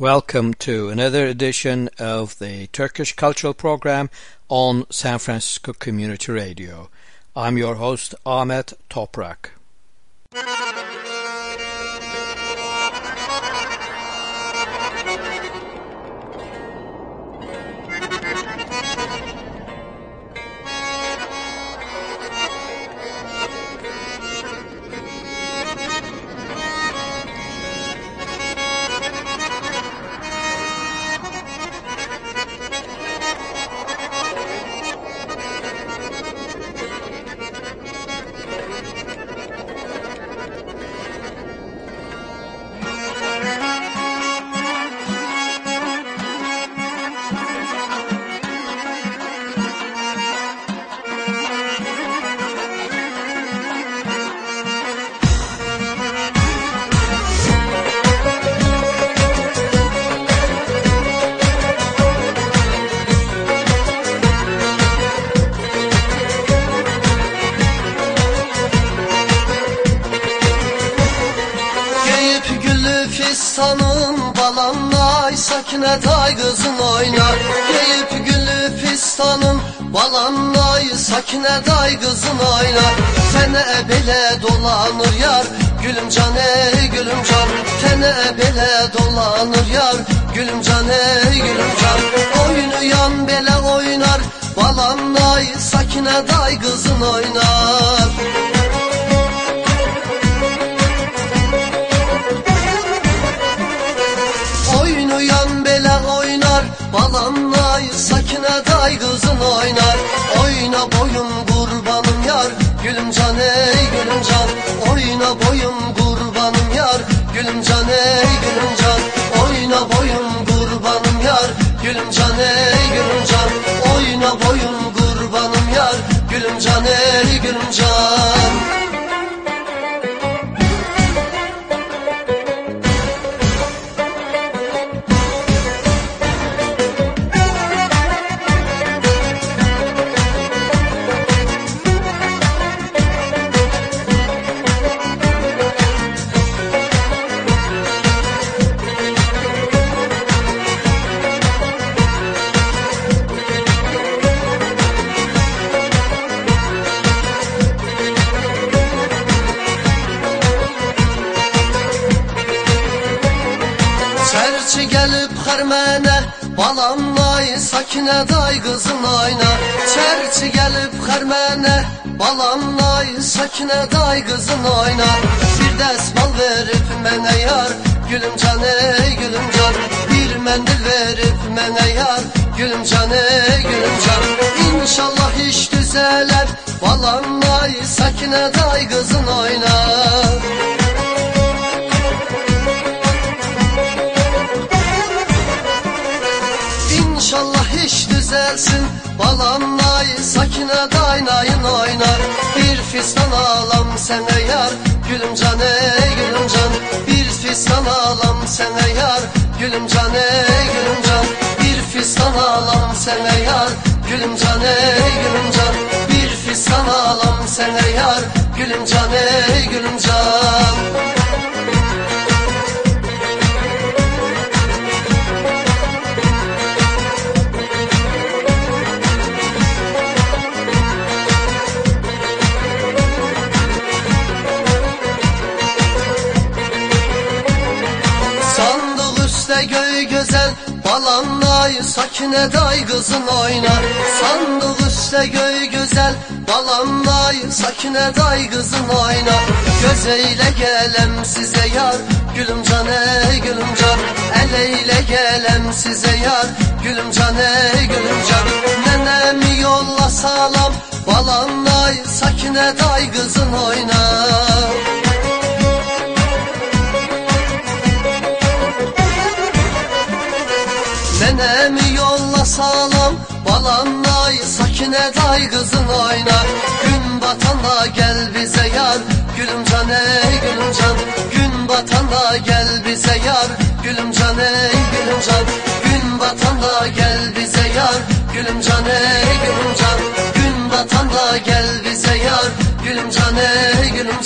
Welcome to another edition of the Turkish Cultural Program on San Francisco Community Radio. I'm your host Ahmet Toprak. Gülüm can sakine day kızın oynar. Sandık üstte göy güzel Balanay sakine day kızın oynar. Göz eyle gelem size yar. Gülüm can ey gülüm can. El eyle gelem size yar. Gülüm can ey gülüm can. Nenemi yolla sağlam Balanay sakine day kızın oynar Nenemi yolla sağlam? Balam nay sakine day kızın oynar Gün batanda gel bize yar. Gülüm can ey gülüm can. Gün batanda gel bize yar. Gülüm can ey gülüm can. Gün batanda gel bize yar. Gülüm can ey gülüm can. Gün batanda gel bize yar. Gülüm can ey gülüm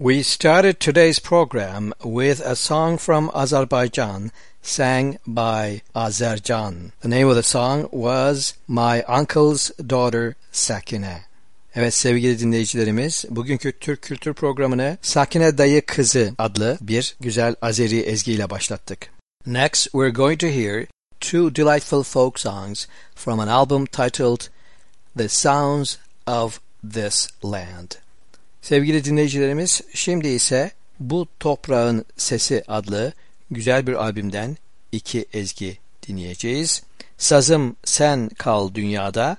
We started today's program with a song from Azerbaijan sang by Azercan. The name of the song was My Uncle's Daughter Sakine. Evet sevgili dinleyicilerimiz bugünkü Türk Kültür Programı'nı Sakine Dayı Kızı adlı bir güzel Azeri ezgiyle başlattık. Next we're going to hear two delightful folk songs from an album titled The Sounds of This Land. Sevgili dinleyicilerimiz, şimdi ise Bu Toprağın Sesi adlı güzel bir albümden iki ezgi dinleyeceğiz. Sazım Sen Kal Dünyada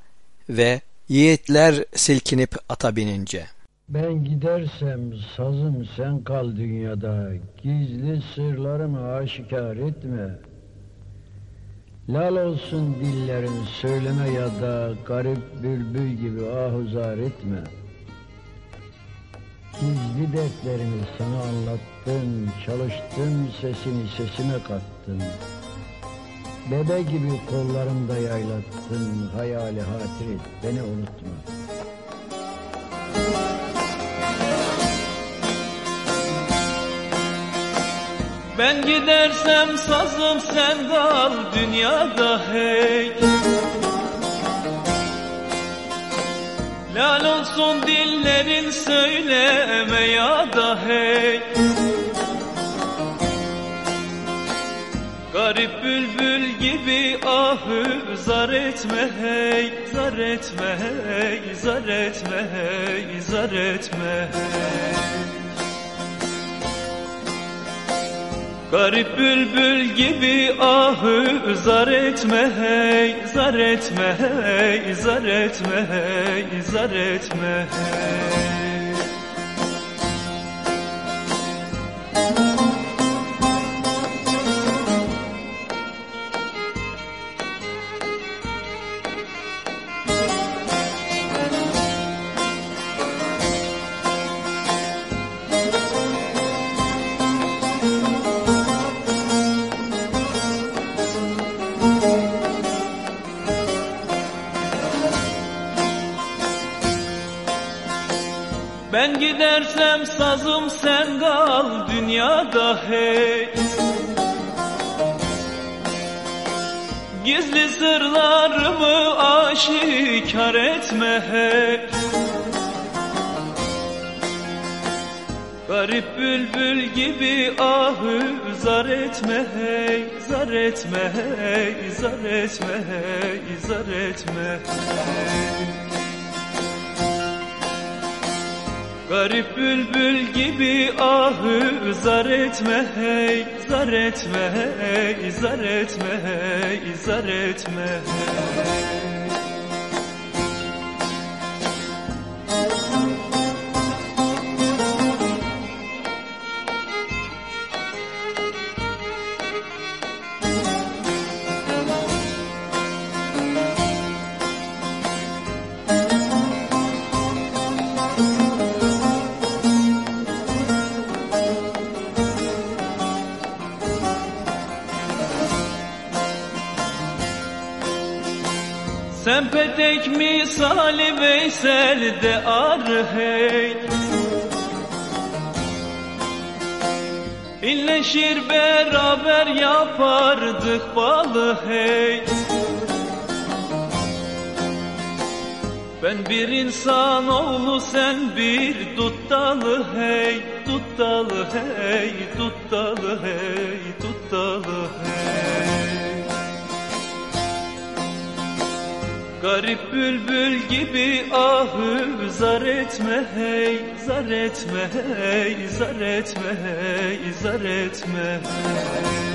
ve Yiğitler Silkinip Ata Binince. Ben gidersem sazım sen kal dünyada, gizli sırlarımı aşikar etme. Lal olsun dillerin söyleme ya da garip bülbül gibi ahuzar etme.'' Gizli dertlerimi sana anlattım, çalıştım sesini sesime kattım. Bebe gibi kollarımda yaylattın, hayali hatir et, beni unutma. Ben gidersem sazım sen kal dünyada hey. Lal olsun dillerin söyleme ya da hey. Garip bülbül gibi ahı zar etme hey Zar etme hey, zar etme hey, zar etme hey Garip bülbül gibi ahı zar etme hey, zar etme hey, zar etme hey, zar etme hey. Sazım sen kal dünyada hey. Gizli sırlarımı aşikar etme hey. Garip bülbül gibi ahı zar etme hey. Zar etme hey, zar etme hey, zar etme hey Garip bülbül gibi ahı zar etme hey Zar etme hey, zar etme hey, zar etme. hey misali Veysel de ar hey. İlleşir beraber yapardık balı hey. Ben bir insan oğlu sen bir tuttalı hey. Tuttalı hey tuttalı hey tuttalı hey. Garip bülbül gibi ahı zar etme hey Zar etme hey, zar etme hey, zar etme. hey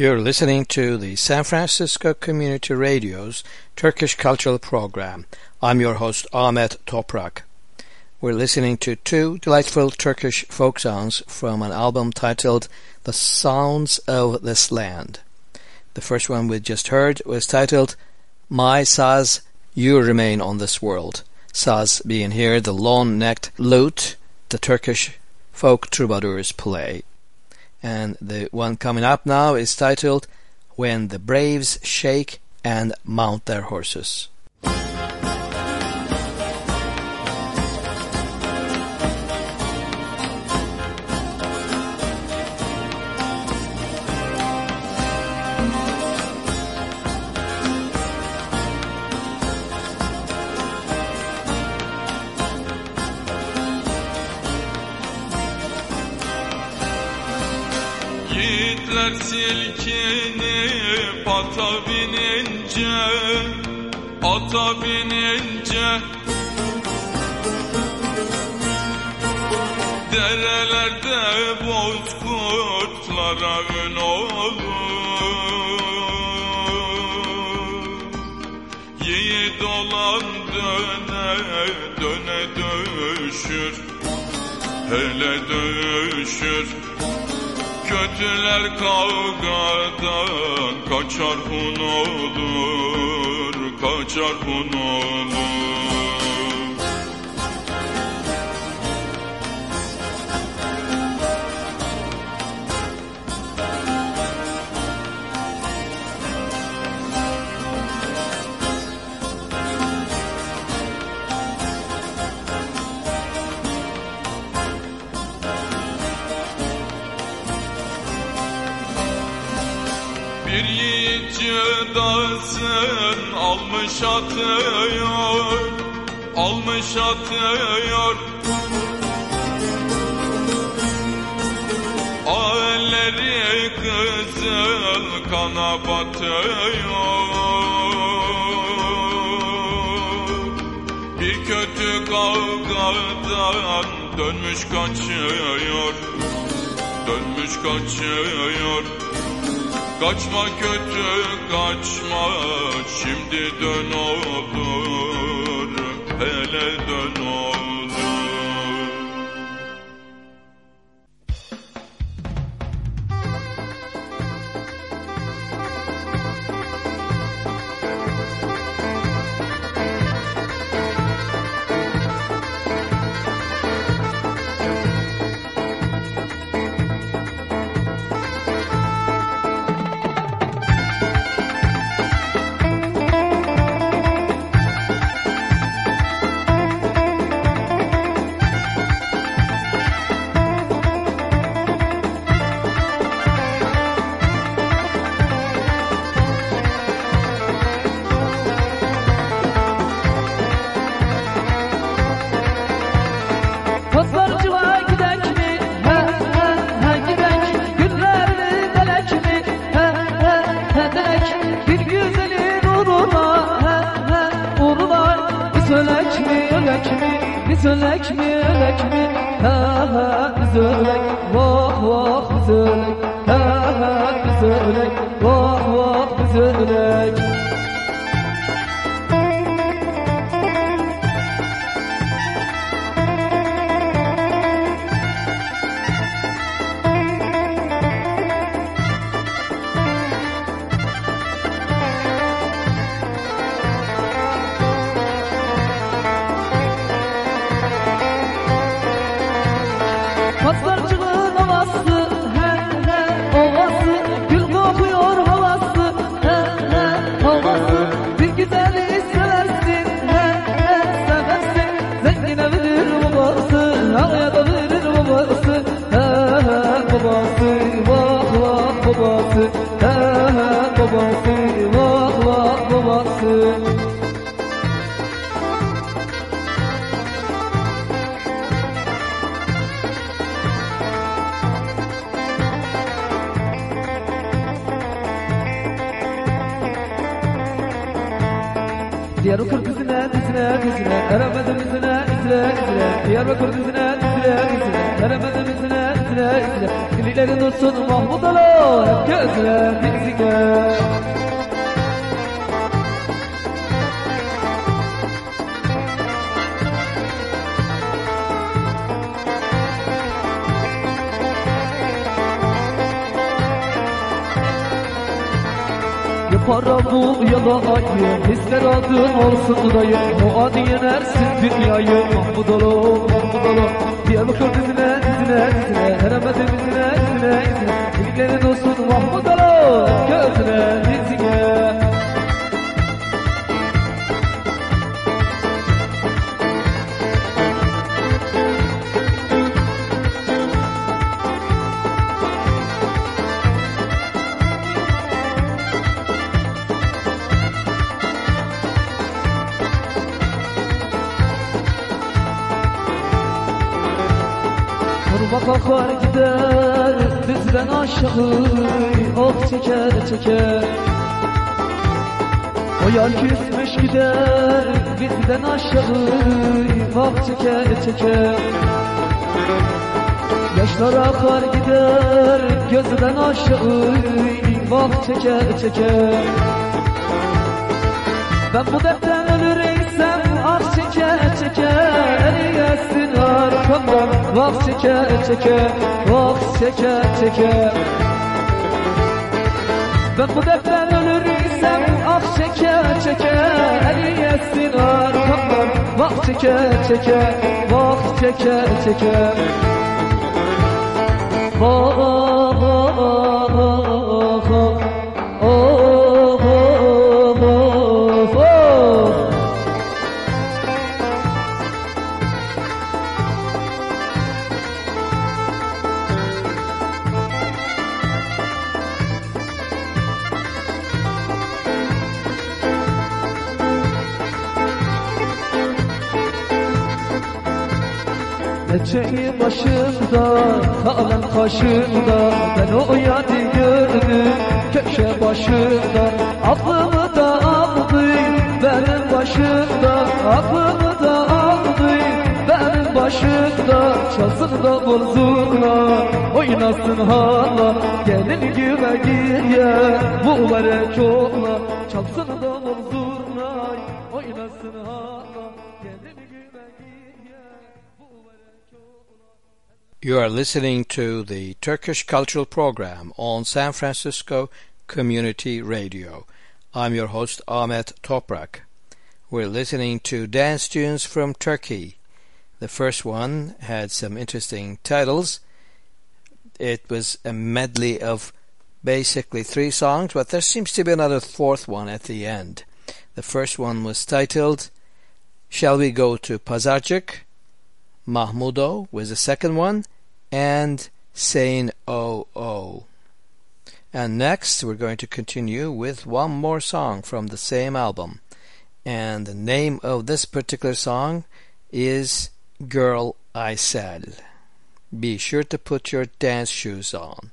You're listening to the San Francisco Community Radio's Turkish Cultural Program. I'm your host Ahmet Toprak. We're listening to two delightful Turkish folk songs from an album titled The Sounds of This Land. The first one we just heard was titled My Saz, You Remain on This World. Saz being here the long necked lute the Turkish folk troubadours play. And the one coming up now is titled When the Braves Shake and Mount Their Horses. Silkinip ata binince Ata binince. Derelerde bozkurtlara ün olur. Yiğit olan döne döne dövüşür Hele dövüşür Kötüler kavgadan kaçar hun olur, kaçar hun olur. Dalsın almış atıyor almış atıyor. Elleri kızıl kana batıyor. Bir kötü kavgadan dönmüş kaçıyor Dönmüş kaçıyor Kaçma kötü kaçma. Şimdi dön olur hele dön para bul ya da ayı Hisler adın olsun dayı O adı yenersin dünyayı Mahmud olu Mahmud olu Diyarbakır dizine dizine dizine Eremedim dizine dizine dizine. Birliklerin olsun Mahmud olu Gözüne dizine Yerden aşağı ok teker teker. O yar küsmüş gider bizden aşağı Vak teker teker. Yaşlar akar gider gözden aşağı Vak teker teker. Ben bu dertten çeker Eriyesin arkamdan vah çeker çeker Vah çeker çeker. Ben bu dertten ölürsem ah çeker çeker. Eriyesin arkamdan vah çeker çeker. Vah çeker çeker. Vah vah vah Eteği başımda, kalem kaşımda Ben o yadi gördüm köşe başında Aklımı da aldı benim başımda. Aklımı da aldı benim başımda. Çalsın da bul zurna, oynasın hala. Gelin güve giye, bu vere çokla. Çalsın You are listening to the Turkish Cultural Program on San Francisco Community Radio. I'm your host Ahmet Toprak. We're listening to dance tunes from Turkey. The first one had some interesting titles. It was a medley of basically three songs, but there seems to be another fourth one at the end. The first one was titled Shall We Go to Pazarcık? Mahmudo was the second one, and Saying Oh Oh. And next, we're going to continue with one more song from the same album. And the name of this particular song is Girl I Said. Be sure to put your dance shoes on.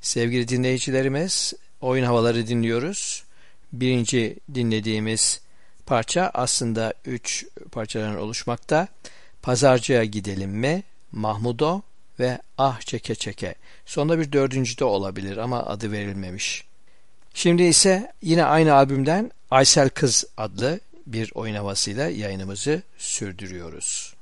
Sevgili dinleyicilerimiz, oyun havaları dinliyoruz. Birinci dinlediğimiz parça aslında üç parçadan oluşmakta. Pazarcıya gidelim mi? Mahmudo ve Ah Çeke Çeke. Sonunda bir dördüncü de olabilir ama adı verilmemiş. Şimdi ise yine aynı albümden Aysel Kız adlı bir oyun havasıyla yayınımızı sürdürüyoruz.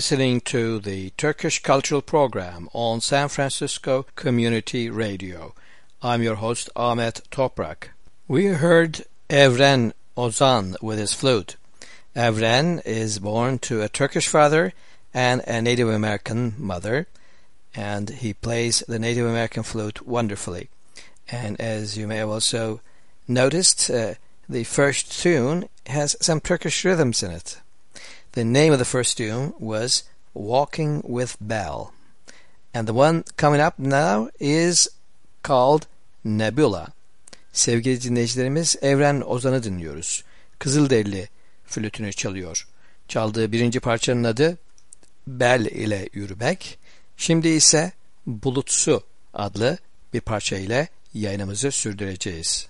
Listening to the Turkish Cultural Program on San Francisco Community Radio. I'm your host Ahmet Toprak. We heard Evren Ozan with his flute. Evren is born to a Turkish father and a Native American mother, and he plays the Native American flute wonderfully. And as you may have also noticed, uh, the first tune has some Turkish rhythms in it. The name of the first tune was Walking with Bel. And the one coming up now is called Nebula. Sevgili dinleyicilerimiz Evren Ozan'ı dinliyoruz. Kızılderili flütünü çalıyor. Çaldığı birinci parçanın adı Bel ile Yürümek. Şimdi ise Bulutsu adlı bir parça ile yayınımızı sürdüreceğiz.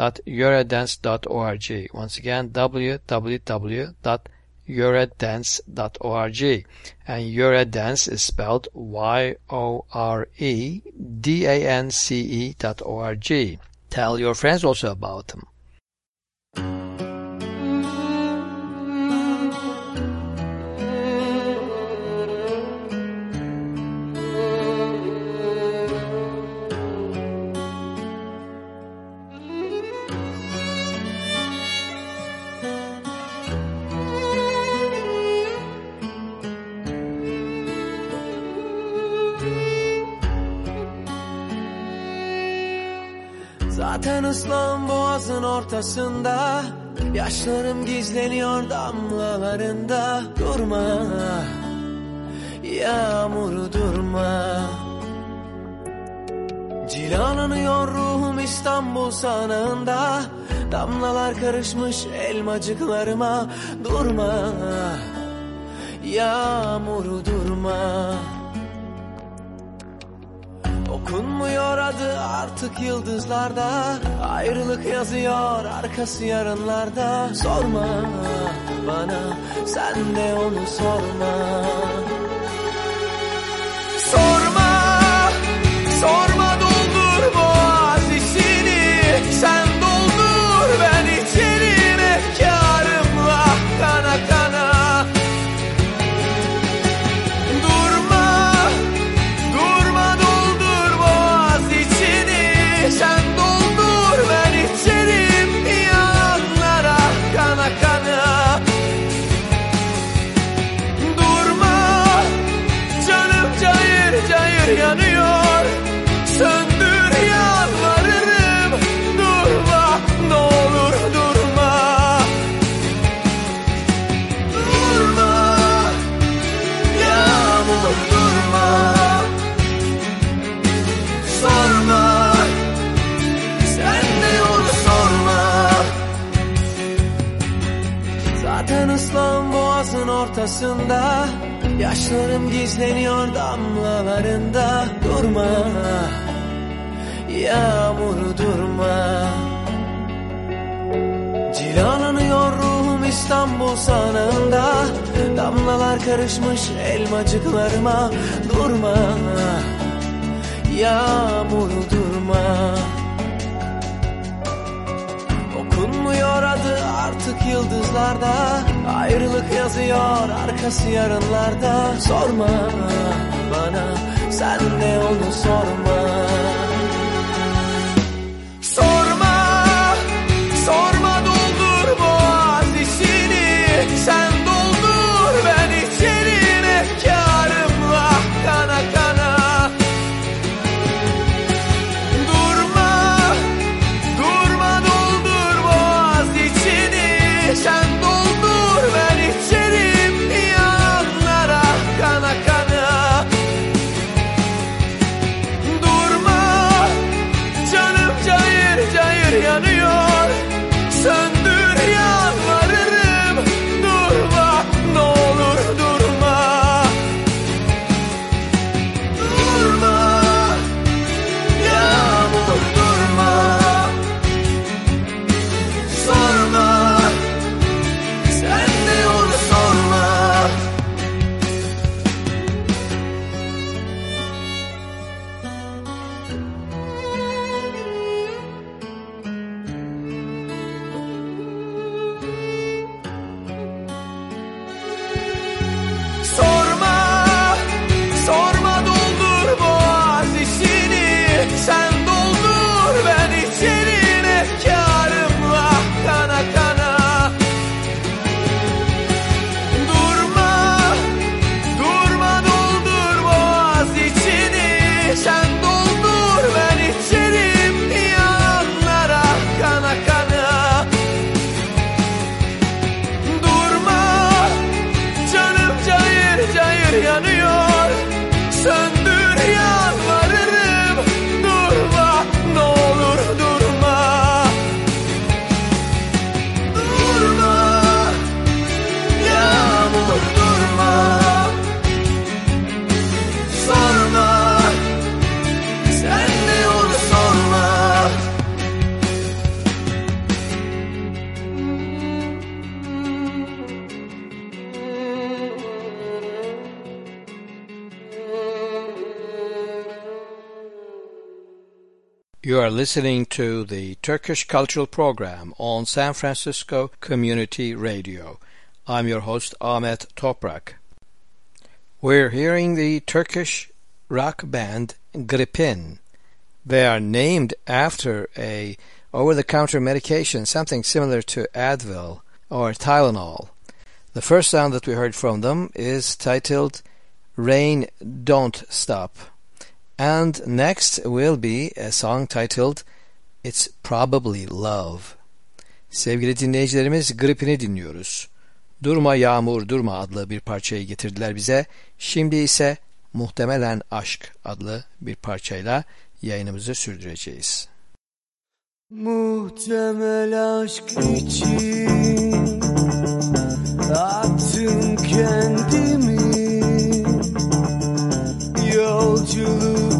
www.yoredance.org. Once again, www.yoredance.org. And Yored Dance is spelled Y-O-R-E-D-A-N-C-E dot O-R-G. Tell your friends also about them. Zaten ıslan boğazın ortasında Yaşlarım gizleniyor damlalarında. Durma Yağmuru durma. Cilalanıyor ruhum İstanbul sanığında Damlalar karışmış elmacıklarıma. Durma Yağmuru durma Okunmuyor adı artık yıldızlarda. Ayrılık yazıyor arkası yarınlarda. Sorma bana sen de onu sorma. Sorma, sorma Yaşlarım gizleniyor damlalarında. Durma Yağmur durma. Cilalanıyor ruhum İstanbul sanığında Damlalar karışmış elmacıklarıma. Durma Yağmur durma Adı artık yıldızlarda. Ayrılık yazıyor arkası yarınlarda. Sorma bana sen de onu Sorma, You are listening to the Turkish Cultural Program on San Francisco Community Radio. I'm your host Ahmet Toprak. We're hearing the Turkish rock band Gripin. They are named after a over-the-counter medication, something similar to Advil or Tylenol. The first sound that we heard from them is titled Rain Don't Stop. And next will be a song titled It's Probably Love. Sevgili dinleyicilerimiz Gripin'i dinliyoruz. Durma Yağmur Durma adlı bir parçayı getirdiler bize. Şimdi ise Muhtemelen Aşk adlı bir parçayla yayınımızı sürdüreceğiz. Muhtemel aşk için attım kendimi Yolculuk. nereye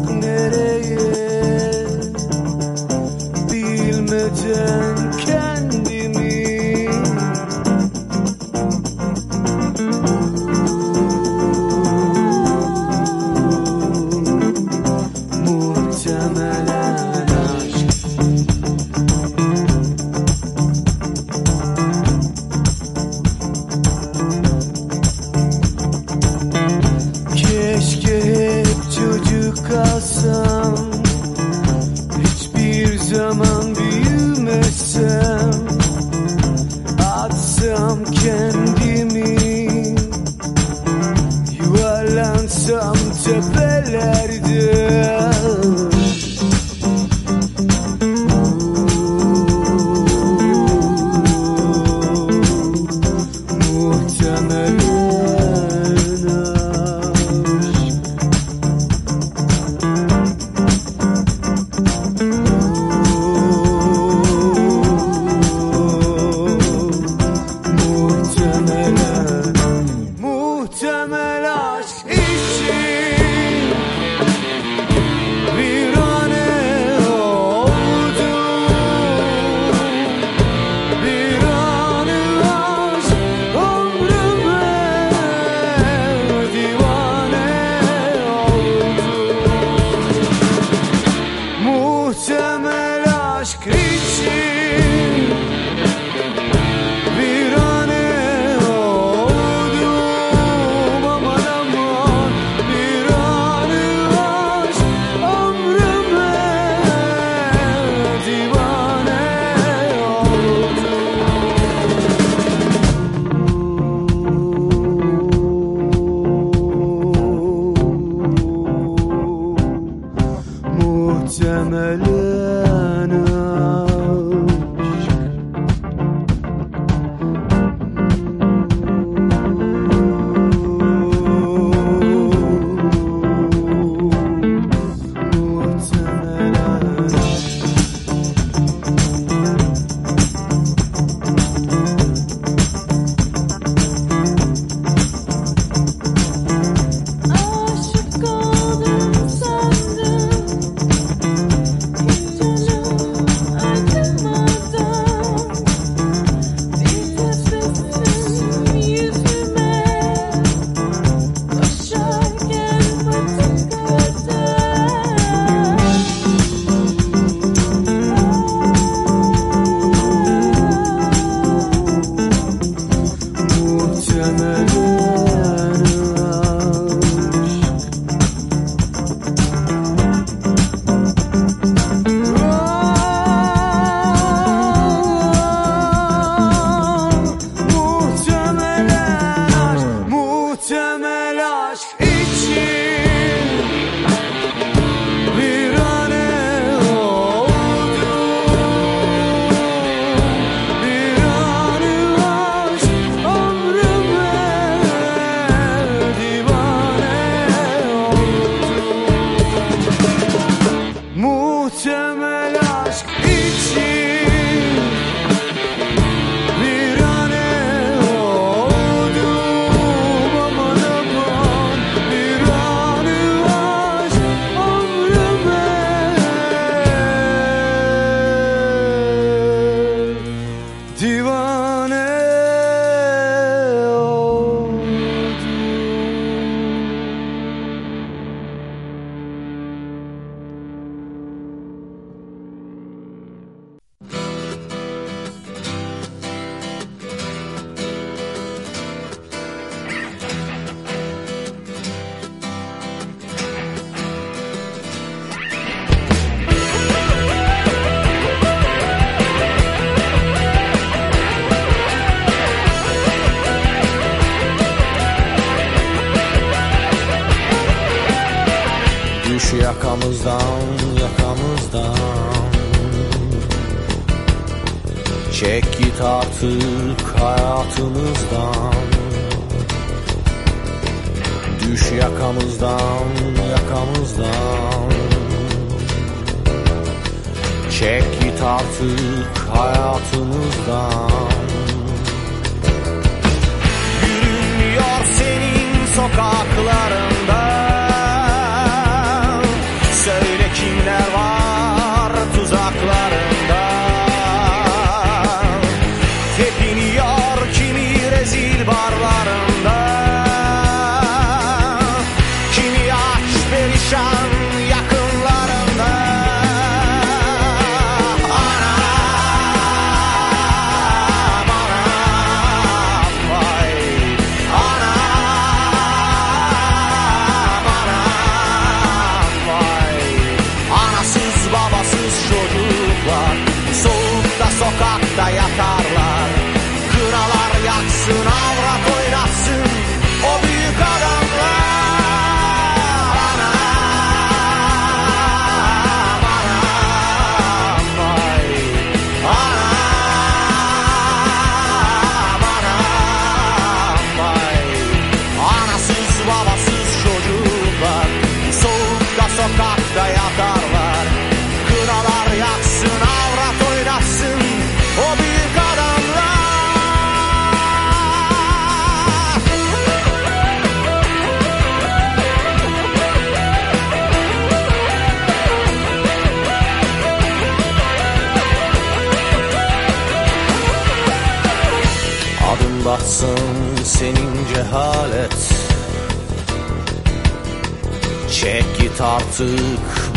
Çek git artık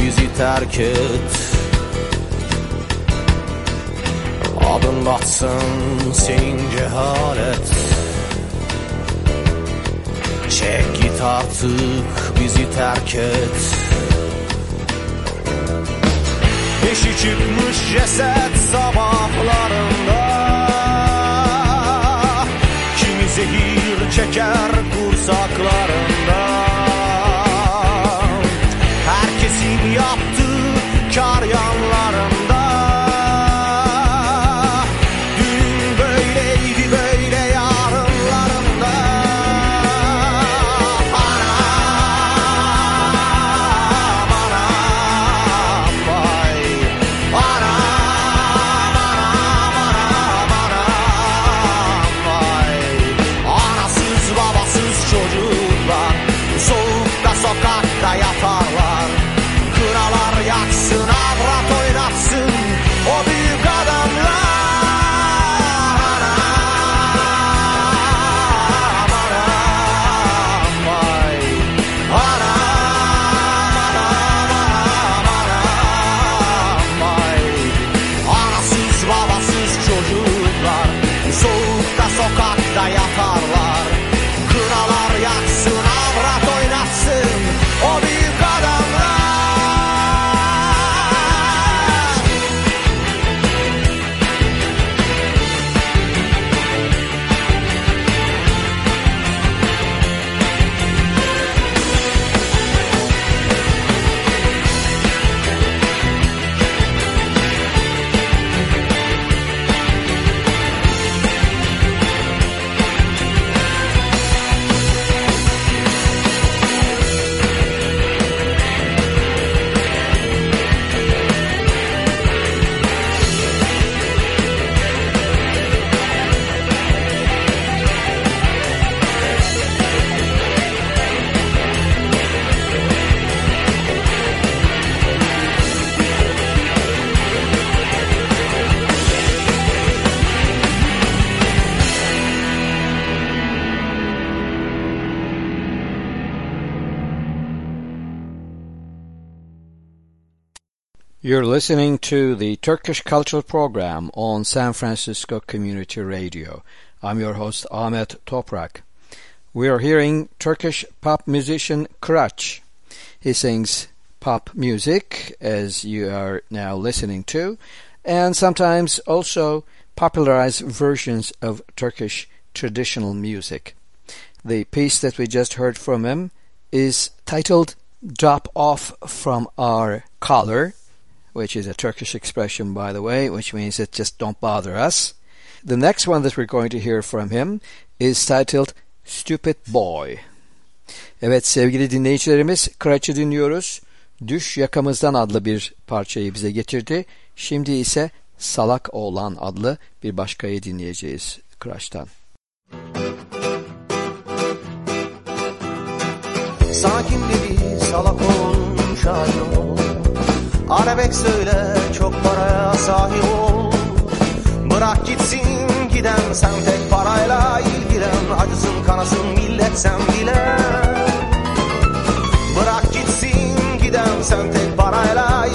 bizi terk et. Adım batsın senin cehalet. Çek git artık bizi terk et. Beşi çıkmış ceset sabahlarında. Kimi zehir çeker kursaklarında You're listening to the Turkish Cultural Program on San Francisco Community Radio. I'm your host Ahmet Toprak. We are hearing Turkish pop musician Kıraç. He sings pop music, as you are now listening to, and sometimes also popularized versions of Turkish traditional music. The piece that we just heard from him is titled drop off from our collar, which is a Turkish expression, by the way, which means that just don't bother us. The next one that we're going to hear from him is titled Stupid Boy. Evet sevgili dinleyicilerimiz Kıraç'ı dinliyoruz. Düş Yakamızdan adlı bir parçayı bize getirdi. Şimdi ise Salak Oğlan adlı bir başkayı dinleyeceğiz Kıraç'tan. Sakin dedi salak şair ol Arabek söyle çok paraya sahip ol. Bırak gitsin giden sen tek parayla ilgilen. Acısın kanasın millet sen bile. Bırak gitsin giden sen tek parayla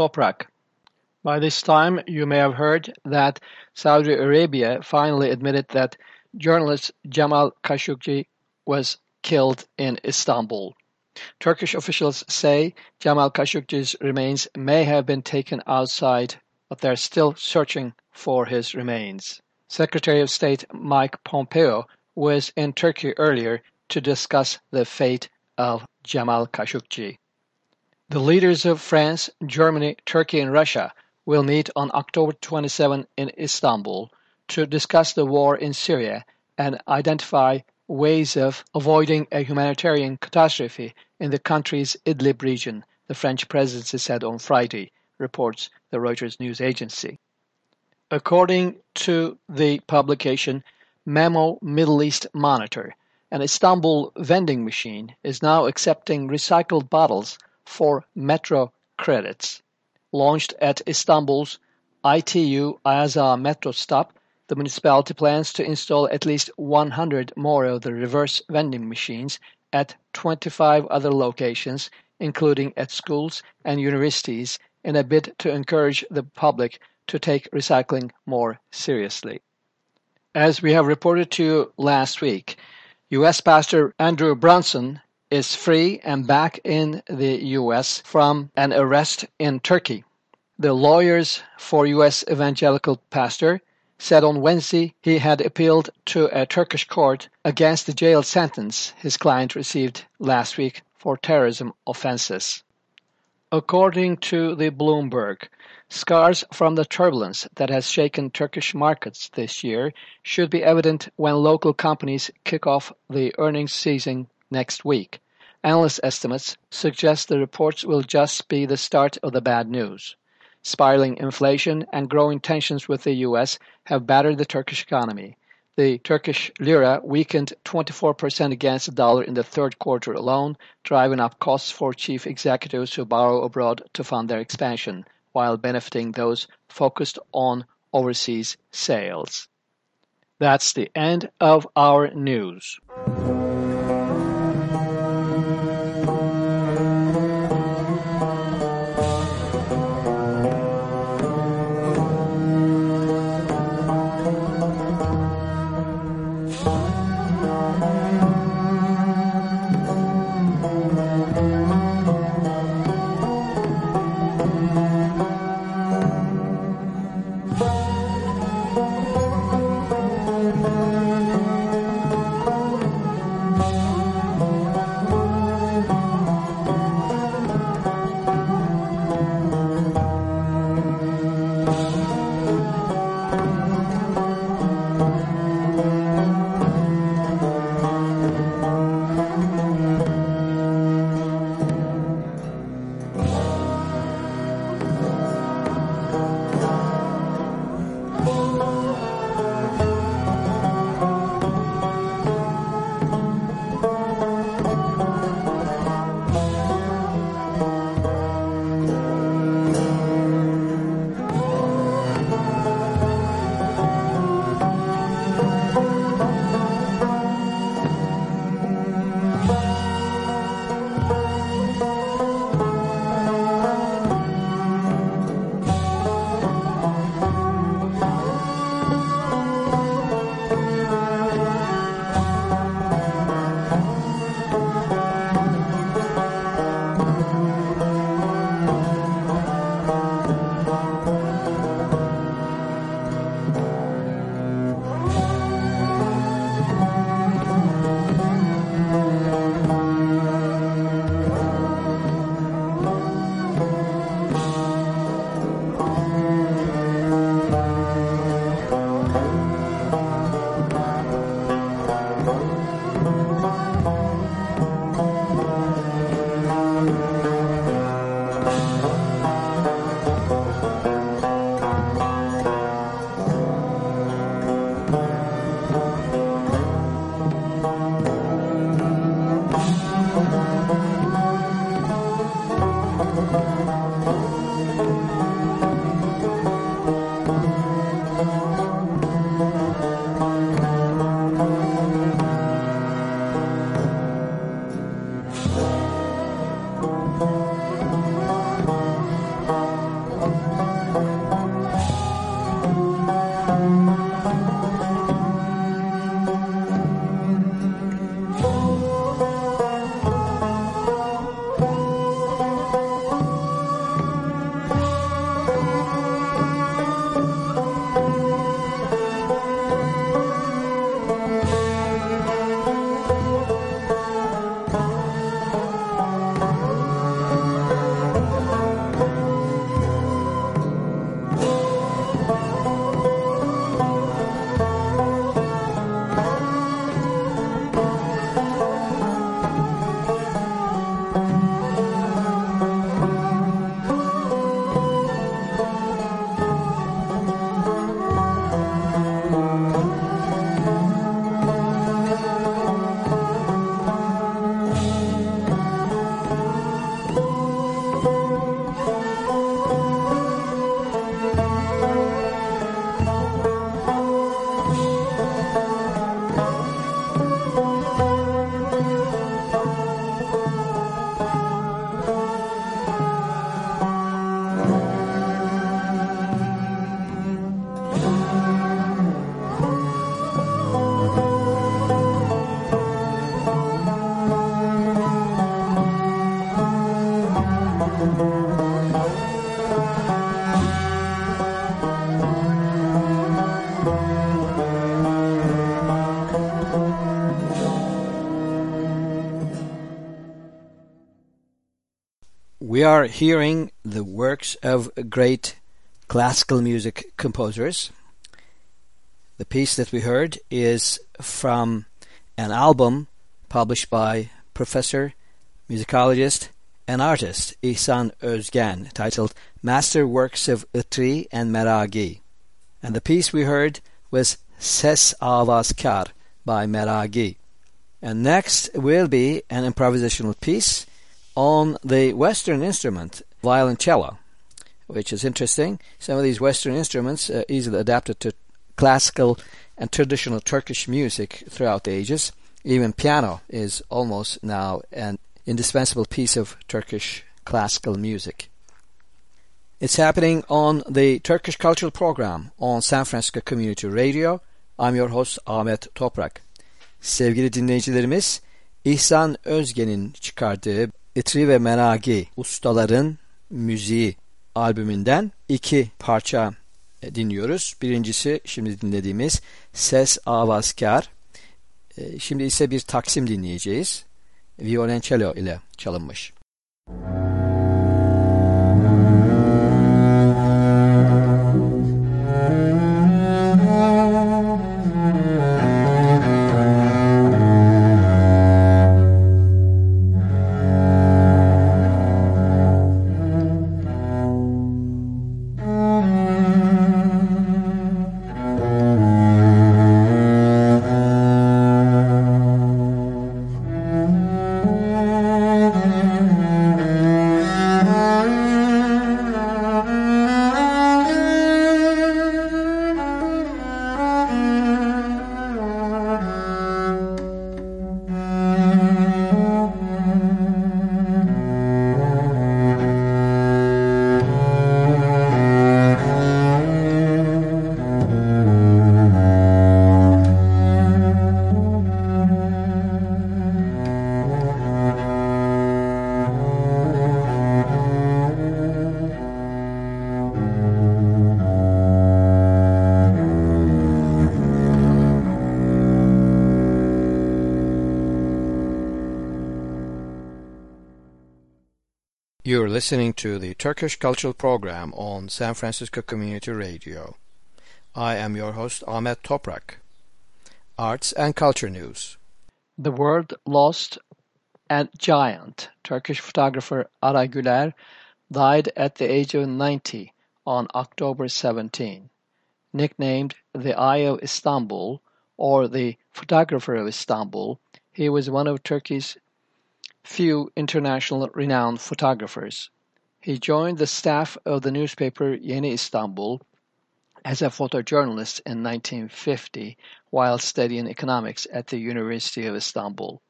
Toprak. By this time, you may have heard that Saudi Arabia finally admitted that journalist Jamal Khashoggi was killed in Istanbul. Turkish officials say Jamal Khashoggi's remains may have been taken outside, but they're still searching for his remains. Secretary of State Mike Pompeo was in Turkey earlier to discuss the fate of Jamal Khashoggi. The leaders of France, Germany, Turkey and Russia will meet on October 27 in Istanbul to discuss the war in Syria and identify ways of avoiding a humanitarian catastrophe in the country's Idlib region, the French presidency said on Friday, reports the Reuters news agency. According to the publication Memo Middle East Monitor, an Istanbul vending machine is now accepting recycled bottles for metro credits. Launched at Istanbul's ITU Ayazağa metro stop, the municipality plans to install at least 100 more of the reverse vending machines at 25 other locations, including at schools and universities, in a bid to encourage the public to take recycling more seriously. As we have reported to you last week, U.S. Pastor Andrew Brunson is free and back in the U.S. from an arrest in Turkey. The lawyers for U.S. evangelical pastor said on Wednesday he had appealed to a Turkish court against the jail sentence his client received last week for terrorism offenses. According to the Bloomberg, scars from the turbulence that has shaken Turkish markets this year should be evident when local companies kick off the earnings season next week. Analyst estimates suggest the reports will just be the start of the bad news. Spiraling inflation and growing tensions with the US have battered the Turkish economy. The Turkish lira weakened 24% against the dollar in the third quarter alone, driving up costs for chief executives who borrow abroad to fund their expansion, while benefiting those focused on overseas sales. That's the end of our news. We are hearing the works of great classical music composers. The piece that we heard is from an album published by professor, musicologist, and artist İhsan Özgen titled Master Works of Itri and Meragi. And the piece we heard was Ses Avazkar by Meragi. And next will be an improvisational piece on the Western instrument, violoncello, which is interesting. Some of these Western instruments are easily adapted to classical and traditional Turkish music throughout the ages. Even piano is almost now an indispensable piece of Turkish classical music. It's happening on the Turkish Cultural Program on San Francisco Community Radio. I'm your host Ahmet Toprak. Sevgili dinleyicilerimiz, İhsan Özgen'in çıkardığı İtri ve Menagi Ustaların Müziği albümünden iki parça e, dinliyoruz. Birincisi şimdi dinlediğimiz Ses Avazkar. E, Şimdi ise bir taksim dinleyeceğiz. Violoncello ile çalınmış. You're listening to the Turkish Cultural Program on San Francisco Community Radio. I am your host Ahmet Toprak. Arts and Culture News. The world lost a giant. Turkish photographer Ara Güler died at the age of 90 on October 17. Nicknamed the Eye of Istanbul or the Photographer of Istanbul, he was one of Turkey's few international renowned photographers. He joined the staff of the newspaper Yeni Istanbul as a photojournalist in 1950 while studying economics at the University of Istanbul.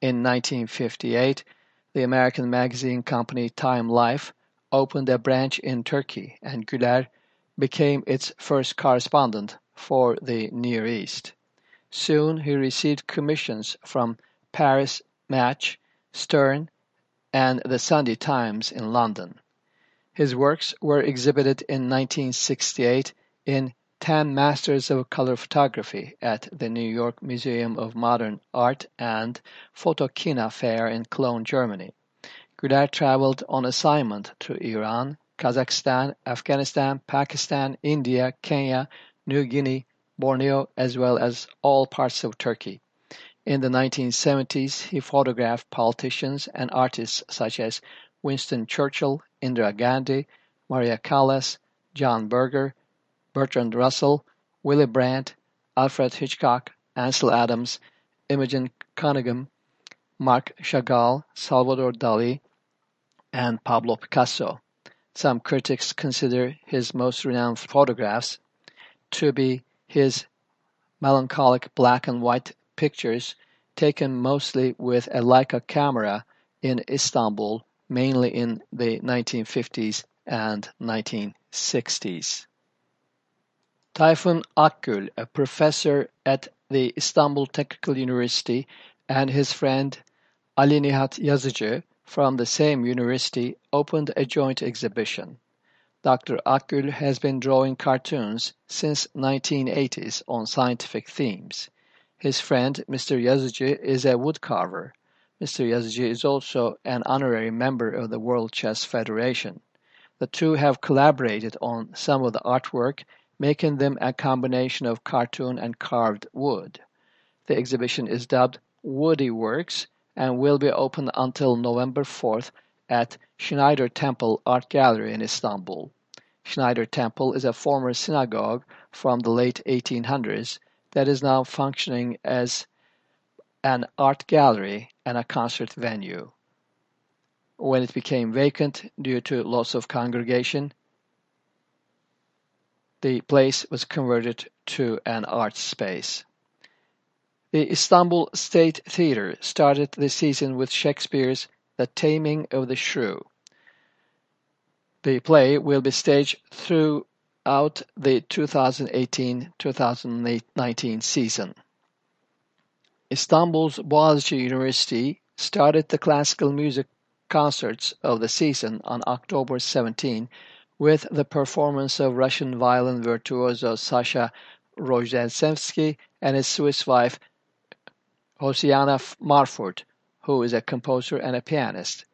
In 1958, the American magazine company Time Life opened a branch in Turkey and Güler became its first correspondent for the Near East. Soon he received commissions from Paris Match, Stern, and the Sunday Times in London. His works were exhibited in 1968 in 10 Masters of Color Photography at the New York Museum of Modern Art and Photokina Fair in Cologne, Germany. Güler traveled on assignment to Iran, Kazakhstan, Afghanistan, Pakistan, India, Kenya, New Guinea, Borneo, as well as all parts of Turkey. In the 1970s, he photographed politicians and artists such as Winston Churchill, Indira Gandhi, Maria Callas, John Berger, Bertrand Russell, Willy Brandt, Alfred Hitchcock, Ansel Adams, Imogen Cunningham, Marc Chagall, Salvador Dali, and Pablo Picasso. Some critics consider his most renowned photographs to be his melancholic black and white pictures taken mostly with a Leica camera in Istanbul, mainly in the 1950s and 1960s. Tayfun Akgül, a professor at the Istanbul Technical University, and his friend Ali Nihat Yazıcı from the same university opened a joint exhibition. Dr. Akgül has been drawing cartoons since 1980s on scientific themes. His friend, Mr. Yazıcı, is a woodcarver. Mr. Yazıcı is also an honorary member of the World Chess Federation. The two have collaborated on some of the artwork, making them a combination of cartoon and carved wood. The exhibition is dubbed Woody Works and will be open until November 4th at Schneider Temple Art Gallery in Istanbul. Schneider Temple is a former synagogue from the late 1800s that is now functioning as an art gallery and a concert venue. When it became vacant due to loss of congregation, the place was converted to an art space. The Istanbul State Theatre started the season with Shakespeare's The Taming of the Shrew. The play will be staged throughout the 2018-2019 season. Istanbul's Boğaziçi University started the classical music concerts of the season on October 17 with the performance of Russian violin virtuoso Sasha Rozhdestvensky and his Swiss wife Hosiana Marfurt, who is a composer and a pianist.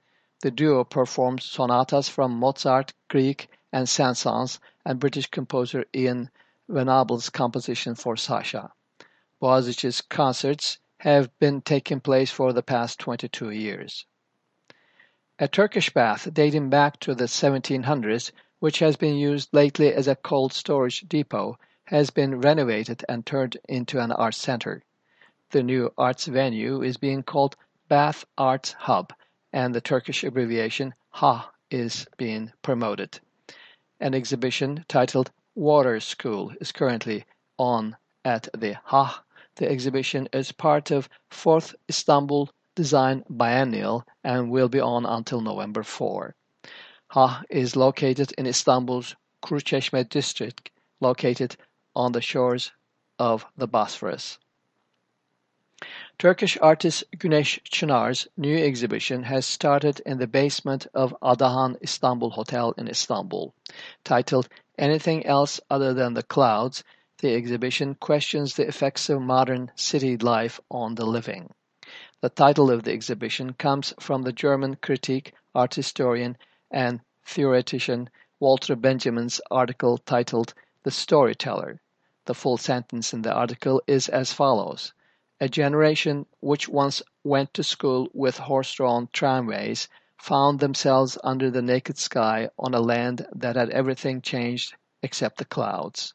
The duo performed sonatas from Mozart, Grieg, and Saint-Saëns, and British composer Ian Venables' composition for Sasha. Boğaziçi's concerts have been taking place for the past 22 years. A Turkish bath dating back to the 1700s, which has been used lately as a cold storage depot, has been renovated and turned into an art center. The new arts venue is being called Bath Arts Hub, and the Turkish abbreviation HA is being promoted. An exhibition titled Water School is currently on at the HA. The exhibition is part of 4th Istanbul Design Biennial and will be on until November 4. HA is located in Istanbul's Kuruçeşme district, located on the shores of the Bosphorus. Turkish artist Güneş Çınar's new exhibition has started in the basement of Adahan Istanbul Hotel in Istanbul. Titled Anything Else Other Than the Clouds, the exhibition questions the effects of modern city life on the living. The title of the exhibition comes from the German critic, art historian, and theoretician Walter Benjamin's article titled The Storyteller. The full sentence in the article is as follows. A generation which once went to school with horse-drawn tramways found themselves under the naked sky on a land that had everything changed except the clouds.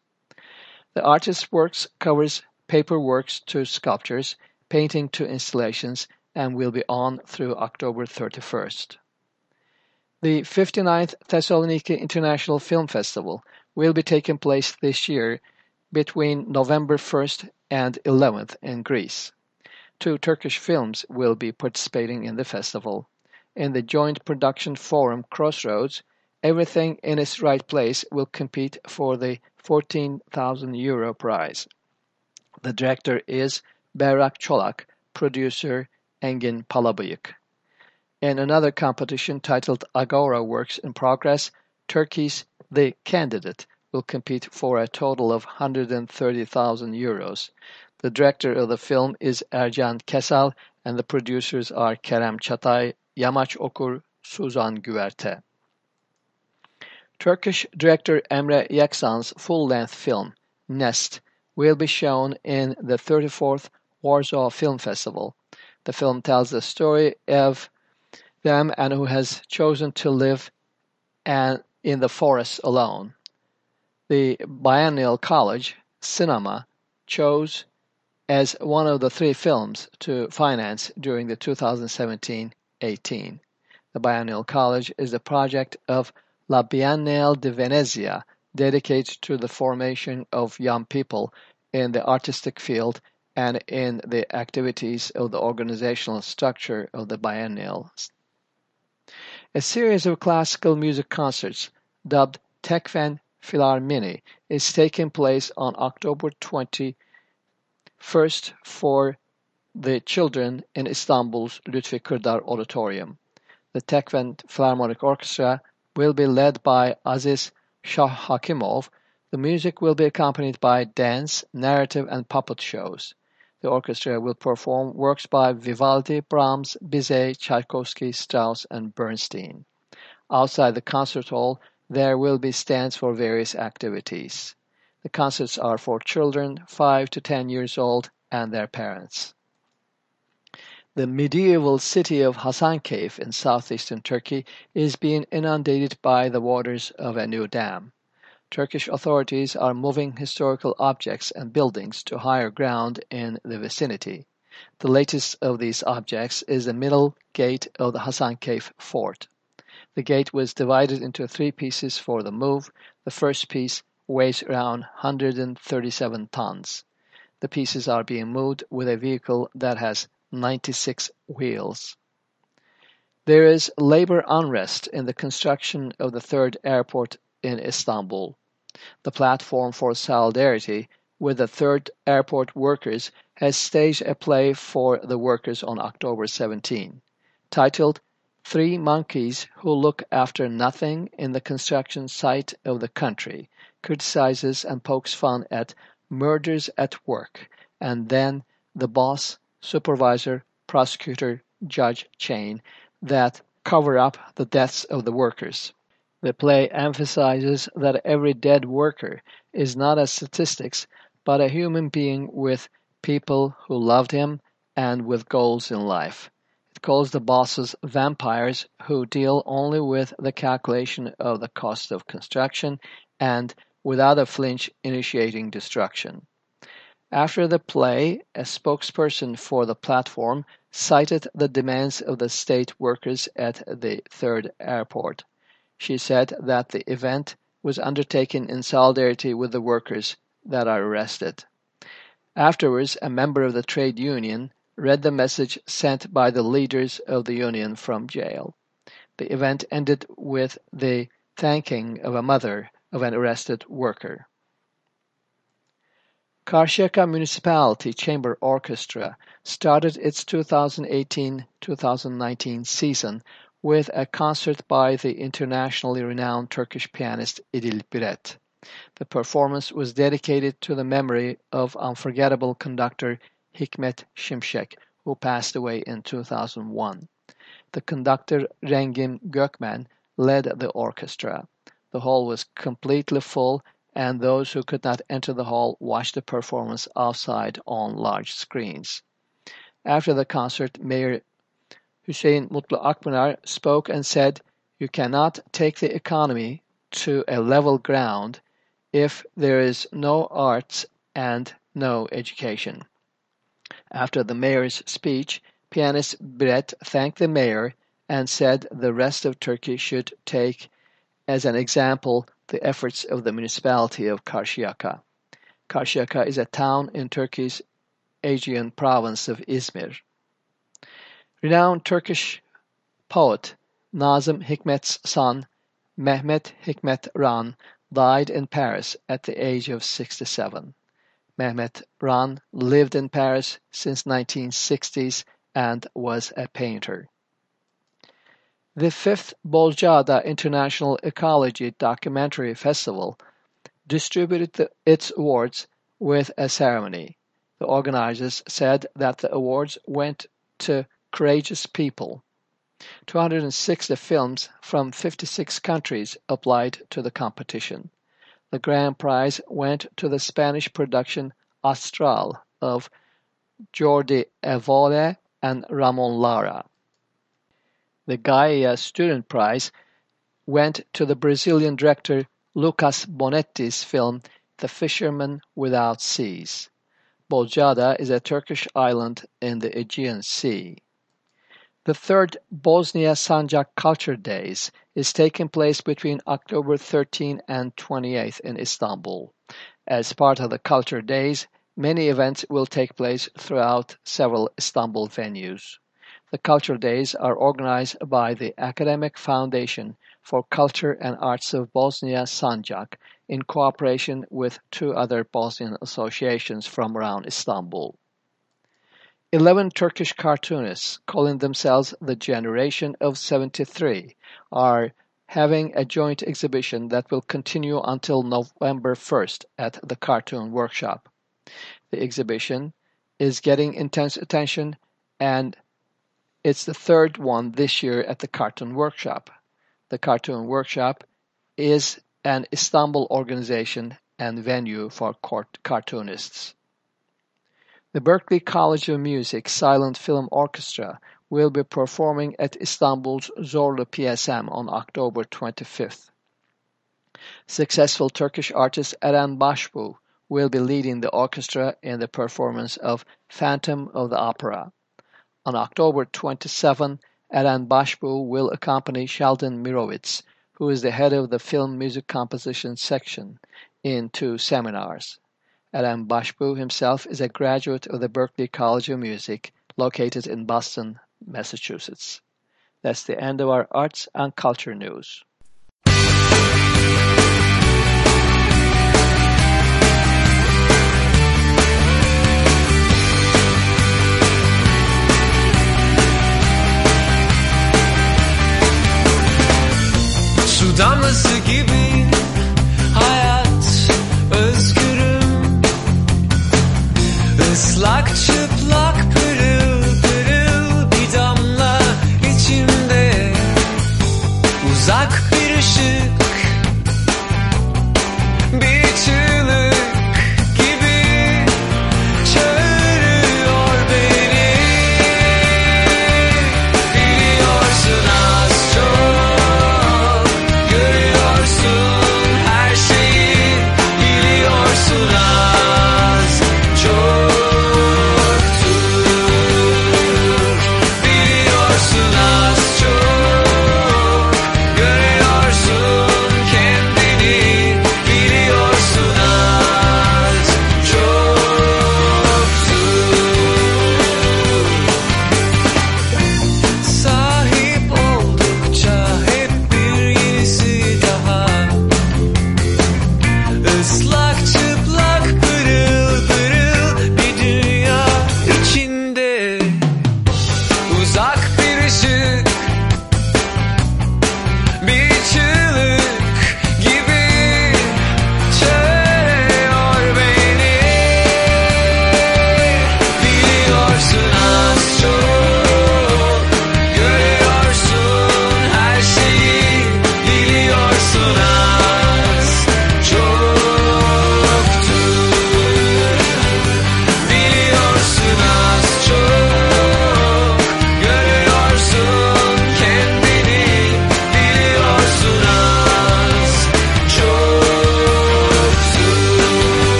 The artist's works covers paper works to sculptures, painting to installations, and will be on through October 31st. The 59th Thessaloniki International Film Festival will be taking place this year between November 1st and 11th in Greece. Two Turkish films will be participating in the festival. In the joint production forum Crossroads, Everything in its Right Place will compete for the 14,000 euro prize. The director is Berrak Çolak, producer Engin Palabıyık. In another competition titled Agora Works in Progress, Turkey's The Candidate will compete for a total of 130,000 euros. The director of the film is Ercan Kesal and the producers are Kerem Çatay, Yamaç Okur, Suzan Güverte. Turkish director Emre Yeksan's full-length film, Nest, will be shown in the 34th Warsaw Film Festival. The film tells the story of them and who has chosen to live and in the forest alone. The Biennial College, Cinema, chose as one of the three films to finance during the 2017-18. The Biennial College is the project of La Biennale di Venezia, dedicated to the formation of young people in the artistic field and in the activities of the organizational structure of the biennials. A series of classical music concerts, dubbed Tekfen Philharmoni, is taking place on October 21st for the children in Istanbul's Lütfi Kırdar Auditorium. The Tekfen Philharmonic Orchestra will be led by Aziz Shokhakimov. The music will be accompanied by dance, narrative and puppet shows. The orchestra will perform works by Vivaldi, Brahms, Bizet, Tchaikovsky, Strauss, and Bernstein. Outside the concert hall, there will be stands for various activities. The concerts are for children 5 to 10 years old and their parents. The medieval city of Hasankeyf in southeastern Turkey is being inundated by the waters of a new dam. Turkish authorities are moving historical objects and buildings to higher ground in the vicinity. The latest of these objects is the middle gate of the Hasankeyf fort. The gate was divided into three pieces for the move. The first piece weighs around 137 tons. The pieces are being moved with a vehicle that has 96 wheels. There is labor unrest in the construction of the third airport in Istanbul. The Platform for Solidarity with the third airport workers has staged a play for the workers on October 17, titled Three Monkeys Who Look After Nothing in the Construction Site of the Country, criticizes and pokes fun at murders at work, and then the boss, supervisor, prosecutor, judge chain that cover up the deaths of the workers. The play emphasizes that every dead worker is not a statistics, but a human being with people who loved him and with goals in life. Calls the bosses vampires who deal only with the calculation of the cost of construction and without a flinch initiating destruction. After the play, a spokesperson for the platform cited the demands of the state workers at the third airport. She said that the event was undertaken in solidarity with the workers that are arrested. Afterwards, a member of the trade union read the message sent by the leaders of the union from jail. The event ended with the thanking of a mother of an arrested worker. Karşıyaka Municipality Chamber Orchestra started its 2018-2019 season with a concert by the internationally renowned Turkish pianist Idil Biret. The performance was dedicated to the memory of unforgettable conductor Hikmet Şimşek, who passed away in 2001. The conductor Rengim Gökmen led the orchestra. The hall was completely full and those who could not enter the hall watched the performance outside on large screens. After the concert, Mayor Hüseyin Mutlu Akpınar spoke and said, You cannot take the economy to a level ground if there is no arts and no education. After the mayor's speech, pianist Biret thanked the mayor and said the rest of Turkey should take as an example the efforts of the municipality of Karşıyaka. Karşıyaka is a town in Turkey's Aegean province of Izmir. Renowned Turkish poet Nazım Hikmet's son, Mehmet Hikmet Ran, died in Paris at the age of 67. Mehmet Ran lived in Paris since 1960s and was a painter. The fifth Bozcaada International Ecology Documentary Festival distributed the, its awards with a ceremony. The organizers said that the awards went to courageous people. 260 films from 56 countries applied to the competition. The grand prize went to the Spanish production Astral of Jordi Evole and Ramon Lara. The Gaia Student Prize went to the Brazilian director Lucas Bonetti's film The Fisherman Without Seas. Bozcaada is a Turkish island in the Aegean Sea. The third Bosnia Sanjak Culture Days is taking place between October 13 and 28 in Istanbul. As part of the Culture Days, many events will take place throughout several Istanbul venues. The Culture Days are organized by the Academic Foundation for Culture and Arts of Bosnia Sanjak in cooperation with two other Bosnian associations from around Istanbul. Eleven Turkish cartoonists, calling themselves the Generation of 73, are having a joint exhibition that will continue until November 1st at the Cartoon Workshop. The exhibition, is getting intense attention, and it's the third one this year at the Cartoon Workshop. The Cartoon Workshop is an Istanbul organization and venue for cartoonists. The Berklee College of Music Silent Film Orchestra will be performing at Istanbul's Zorlu PSM on October 25th. Successful Turkish artist Eren Başbuğ will be leading the orchestra in the performance of Phantom of the Opera. On October 27, Eren Başbuğ will accompany Sheldon Mirowitz, who is the head of the film music composition section, in two seminars. Eren Başbuğ himself is a graduate of the Berklee College of Music, located in Boston, Massachusetts. That's the end of our arts and culture news. Su gibi hayat özgürüm Islak çıplak pırıl pırıl bir damla içimde. Uzak bir ışık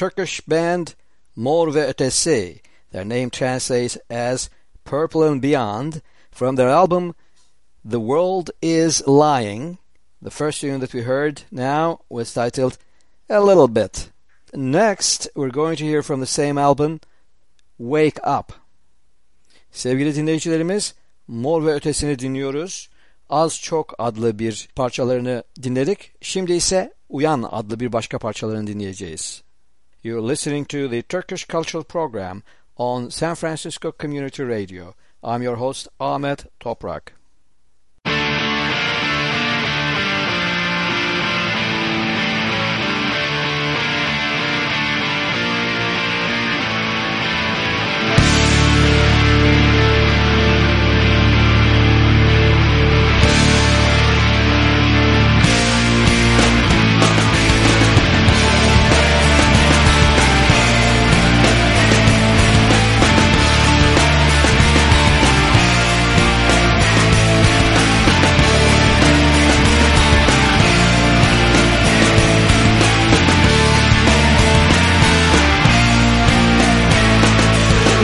Turkish band Mor ve Ötesi. Their name translates as Purple and Beyond from their album The World Is Lying. The first tune that we heard now was titled A Little Bit. Next, we're going to hear from the same album Wake Up. Sevgili dinleyicilerimiz, Mor ve Ötesi'ni dinliyoruz. Az Çok adlı bir parçalarını dinledik. Şimdi ise Uyan adlı bir başka parçalarını dinleyeceğiz. You're listening to the Turkish Cultural Program on San Francisco Community Radio. I'm your host Ahmet Toprak.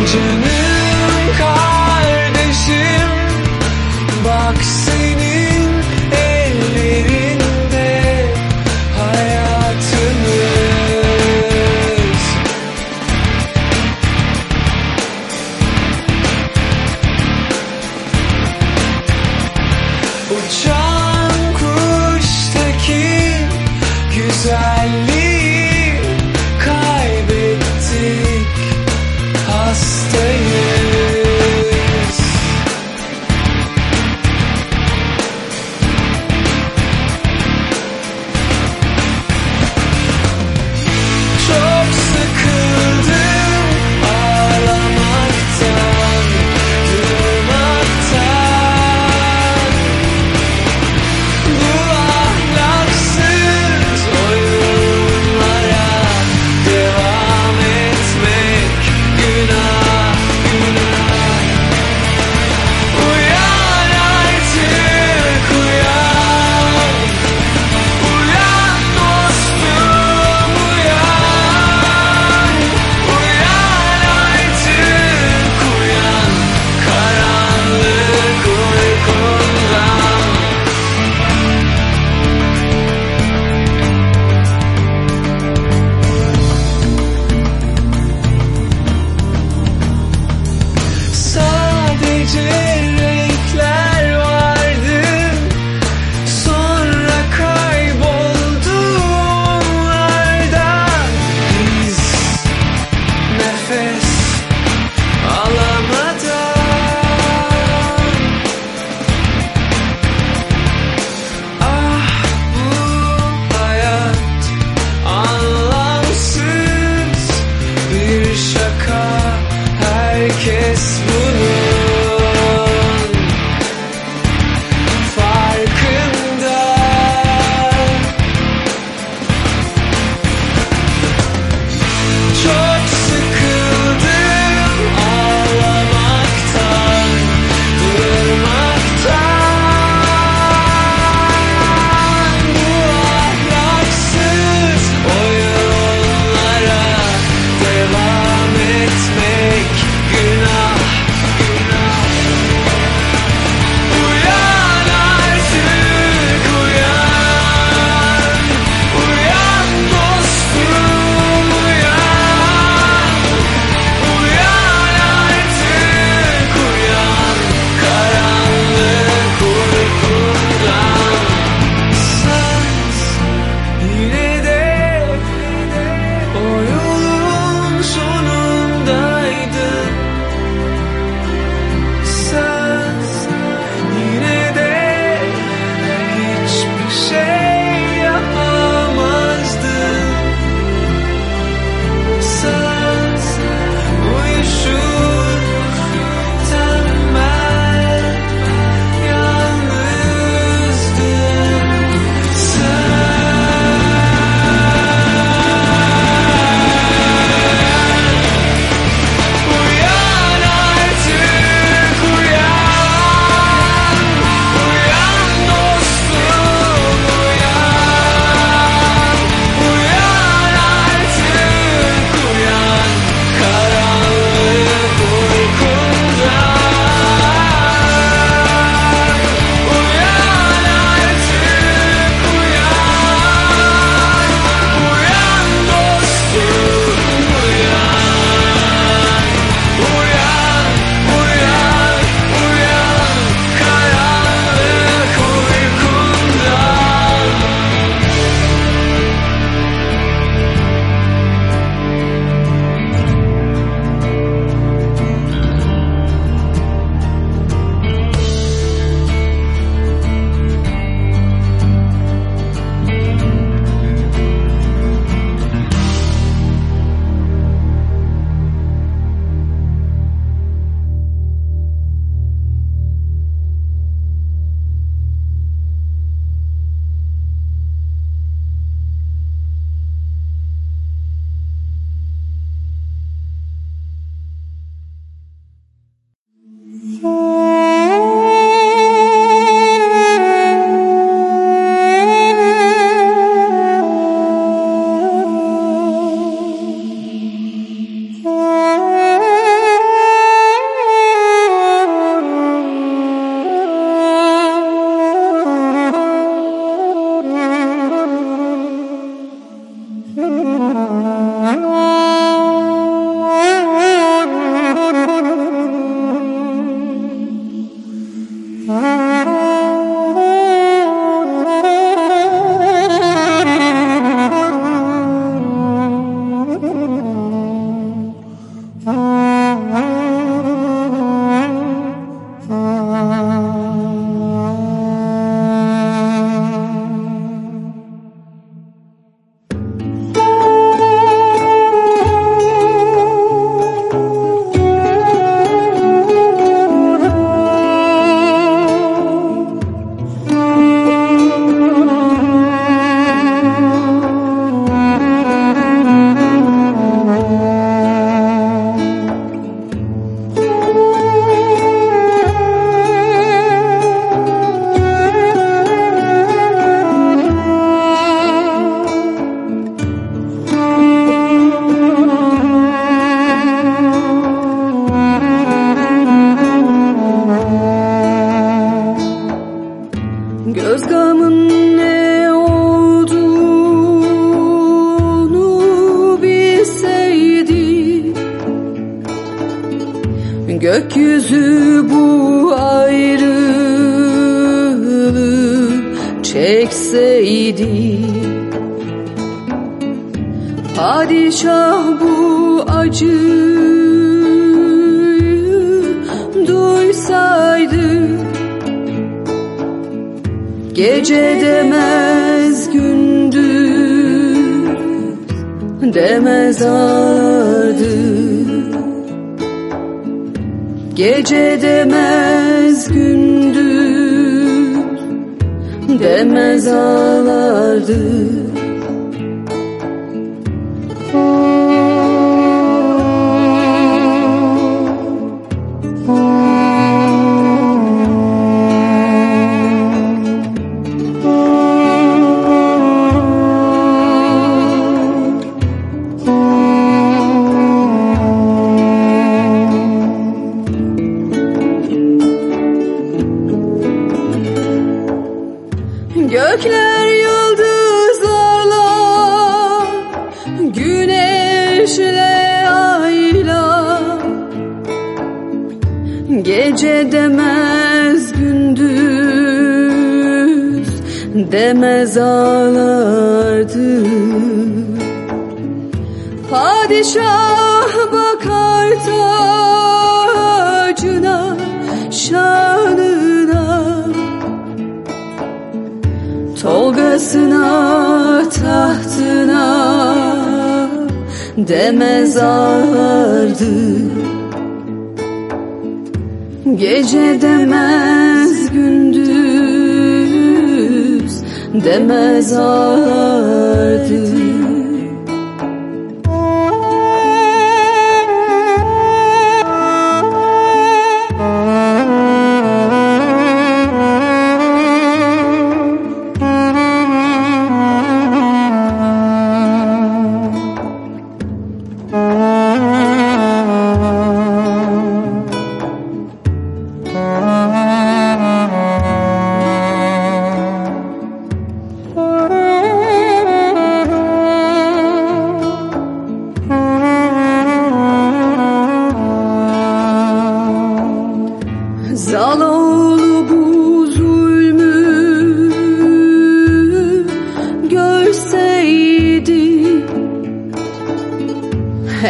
Canım Mm-hmm.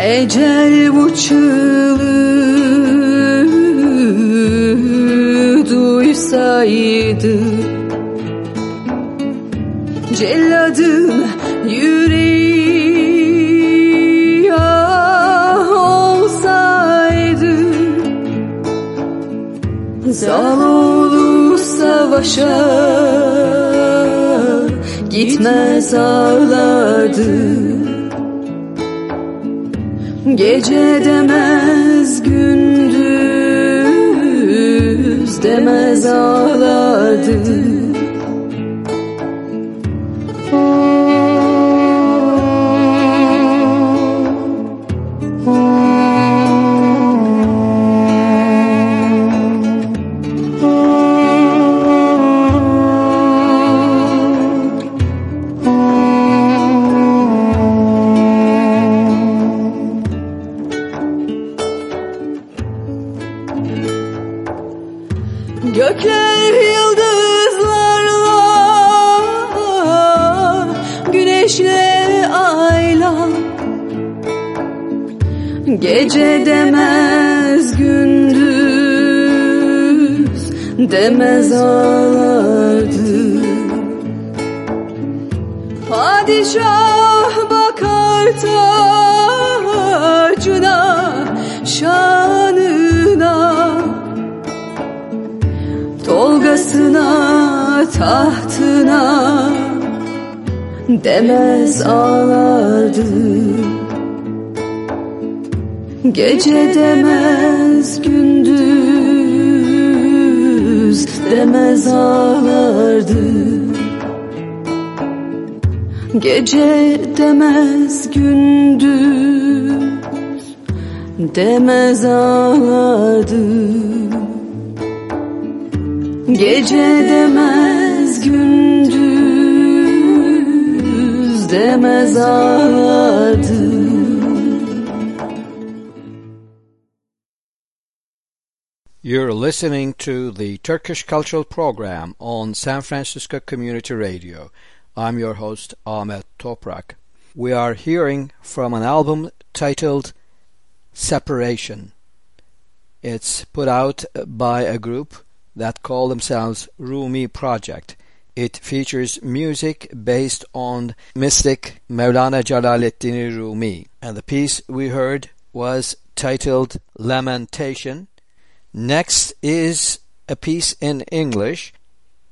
Ecel bu çığlığı duysaydı Celladın yüreği ah olsaydı Zaloğlu savaşa gitmez ağlardı Gece demez gündüz demez ağlardı Gece demez gündüz demez ağlardı. Gece demez gündüz demez ağlardı. Gece demez gündüz demez ağlardı listening to the Turkish Cultural Program on San Francisco Community Radio. I'm your host, Ahmet Toprak. We are hearing from an album titled Separation. It's put out by a group that call themselves Rumi Project. It features music based on mystic Mevlana Jalaleddin Rumi. And the piece we heard was titled Lamentation. Next is a piece in English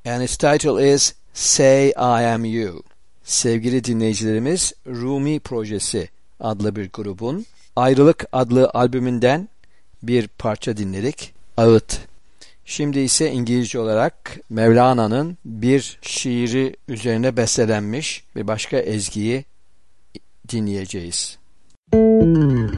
and its title is Say I Am You. Sevgili dinleyicilerimiz Rumi Projesi adlı bir grubun Ayrılık adlı albümünden bir parça dinledik. Ağıt. Şimdi ise İngilizce olarak Mevlana'nın bir şiiri üzerine bestelenmiş bir başka ezgiyi dinleyeceğiz. I'm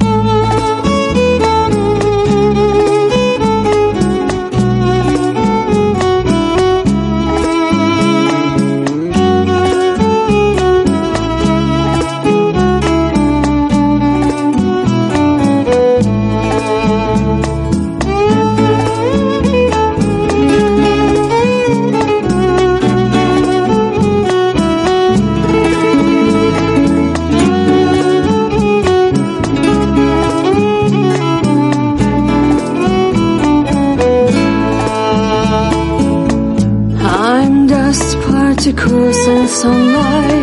in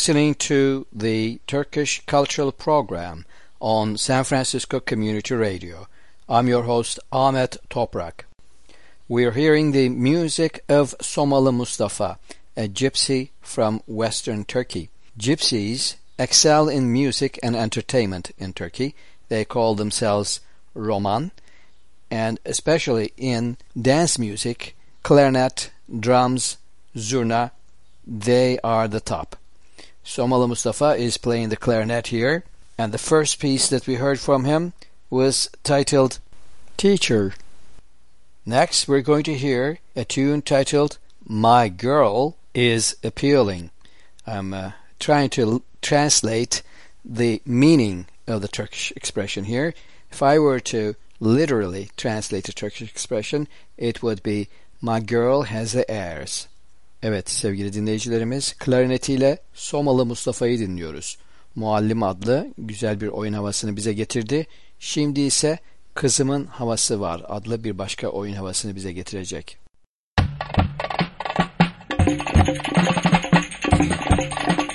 listening to the Turkish Cultural Program on San Francisco Community Radio. I'm your host Ahmet Toprak. We're hearing the music of Somalı Mustafa, a gypsy from western Turkey. Gypsies excel in music and entertainment in Turkey. They call themselves Roman, and especially in dance music, clarinet, drums, zurna, they are the top. Somalı Mustafa is playing the clarinet here, and the first piece that we heard from him was titled Teacher. Next, we're going to hear a tune titled My Girl is Appealing. I'm uh, trying to l- translate the meaning of the Turkish expression here. If I were to literally translate the Turkish expression, it would be My girl has the airs. Evet sevgili dinleyicilerimiz klarinetiyle Somalı Mustafa'yı dinliyoruz. Muallim adlı güzel bir oyun havasını bize getirdi. Şimdi ise Kızımın Havası Var adlı bir başka oyun havasını bize getirecek. Müzik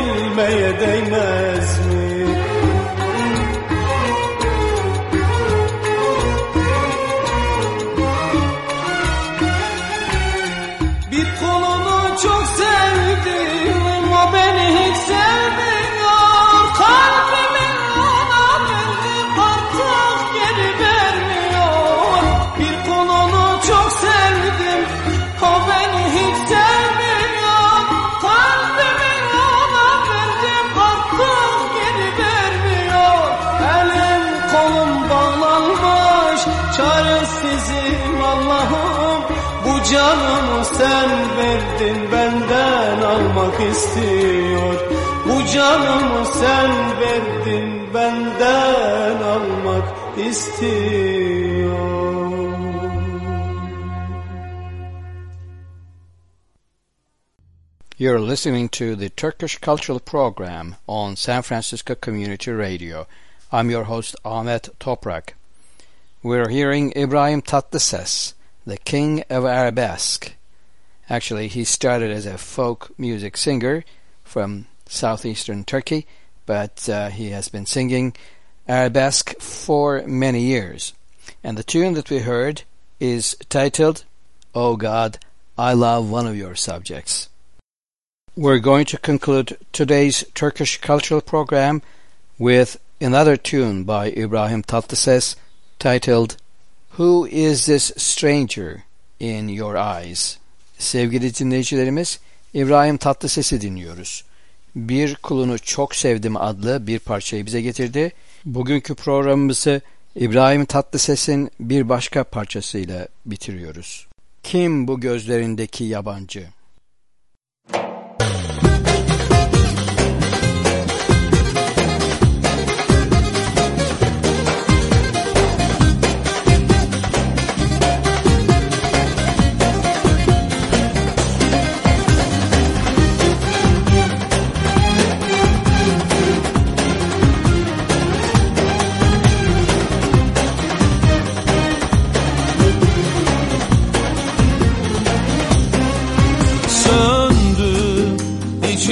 الميادين مزمور canımı sen verdin benden almak istiyor You're listening to the Turkish Cultural Program on San Francisco Community Radio. I'm your host Ahmet Toprak. We're hearing Ibrahim Tatlıses, the king of arabesque. Actually, he started as a folk music singer from southeastern Turkey, but uh, he has been singing arabesque for many years. And the tune that we heard is titled, Oh God, I Love One of Your Subjects. We're going to conclude today's Turkish cultural program with another tune by Ibrahim Tatlıses titled Who is this stranger in your eyes? Sevgili dinleyicilerimiz, İbrahim Tatlıses'i dinliyoruz. Bir kulunu çok sevdim adlı bir parçayı bize getirdi. Bugünkü programımızı İbrahim Tatlıses'in bir başka parçasıyla bitiriyoruz. Kim bu gözlerindeki yabancı?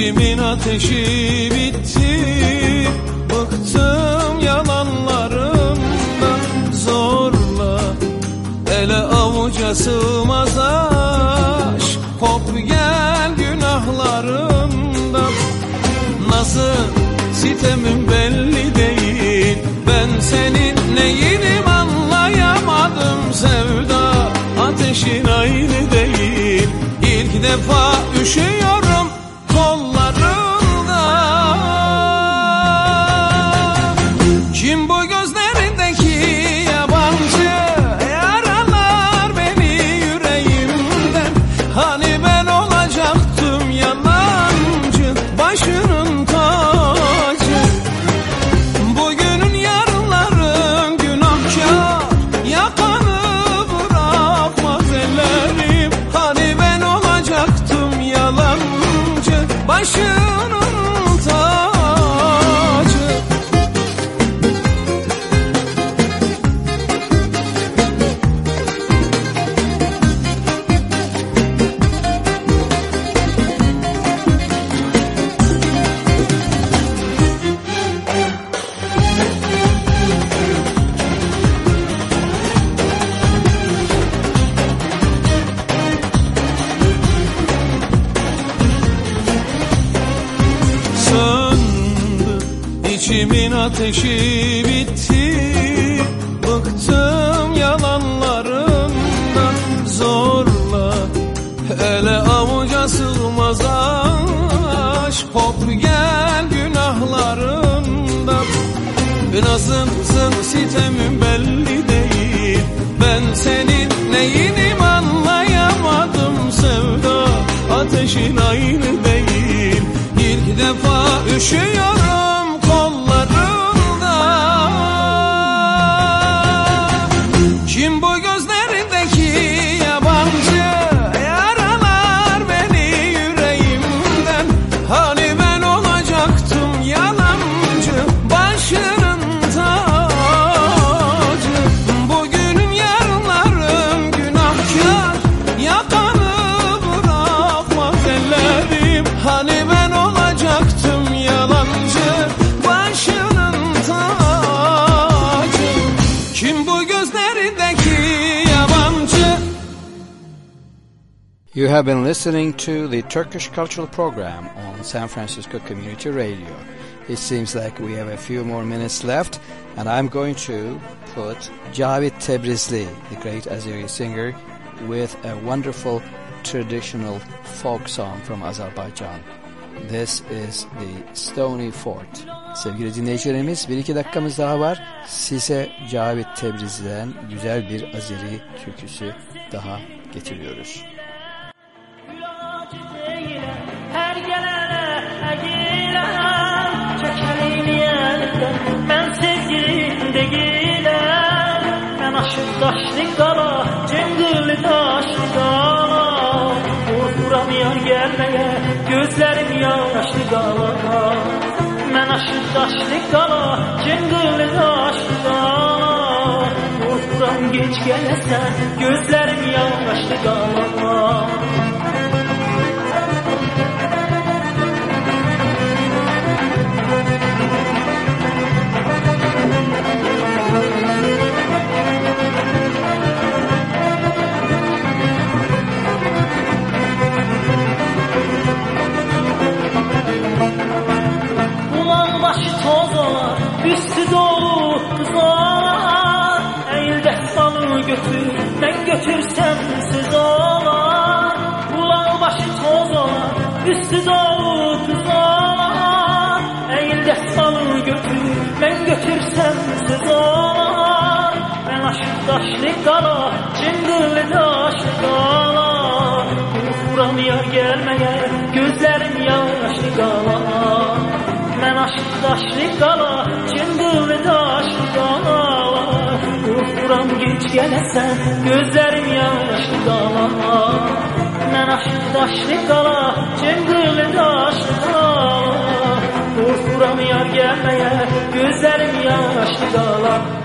İçimin ateşi bitti. Bıktım yalanlarımdan. Zorla Ele avuca sığmaz aşk. Kop gel günahlarımdan. Nasıl sitemim belli değil. Ben senin neyinim anlayamadım sevda. Ateşin aynı değil. İlk defa üşüyorum ateşi bitti Bıktım yalanlarından zorla Ele avuca sığmaz aşk Hop gel günahlarından Nasılsın sitemin belli değil. Ben senin neyinim anlayamadım sevda. Ateşin aynı değil. İlk defa üşüyorum You have been listening to the Turkish Cultural Program on San Francisco Community Radio. It seems like we have a few more minutes left, and I'm going to put Cavit Tebrizli, the great Azeri singer, with a wonderful traditional folk song from Azerbaijan. This is the Stony Fort. Sevgili dinleyicilerimiz bir iki dakikamız daha var. Size Cavit Tebrizli'den güzel bir Azeri türküsü daha getiriyoruz. Taşlıklara, cengirli taşlıklara Korkuramıyor gelmeye, gözlerim yaşlı kala Mən aşıq taşlıklara, cengirli taşlıklara Korkuram geç gələsən, gözlerim yaşlı kala götür, ben götürsem söz olar Ulan başı toz olar, üstü dolu kızar Eğil dehsanı götür, ben götürsem söz olar Ben aşık taşlı kala, cıngırlı taşlı kala. Yar gelmeye, gözlerim yaşlı kala. Ben aşık taşlı kala, cıngırlı taşlı kala duram geç gələsən Gözlərim yaşlı dağlama Mən aşıq daşlı qala Cəngirli daşlı dağlama Qorxuram yar gəlməyə Gözlərim yaşlı dağlama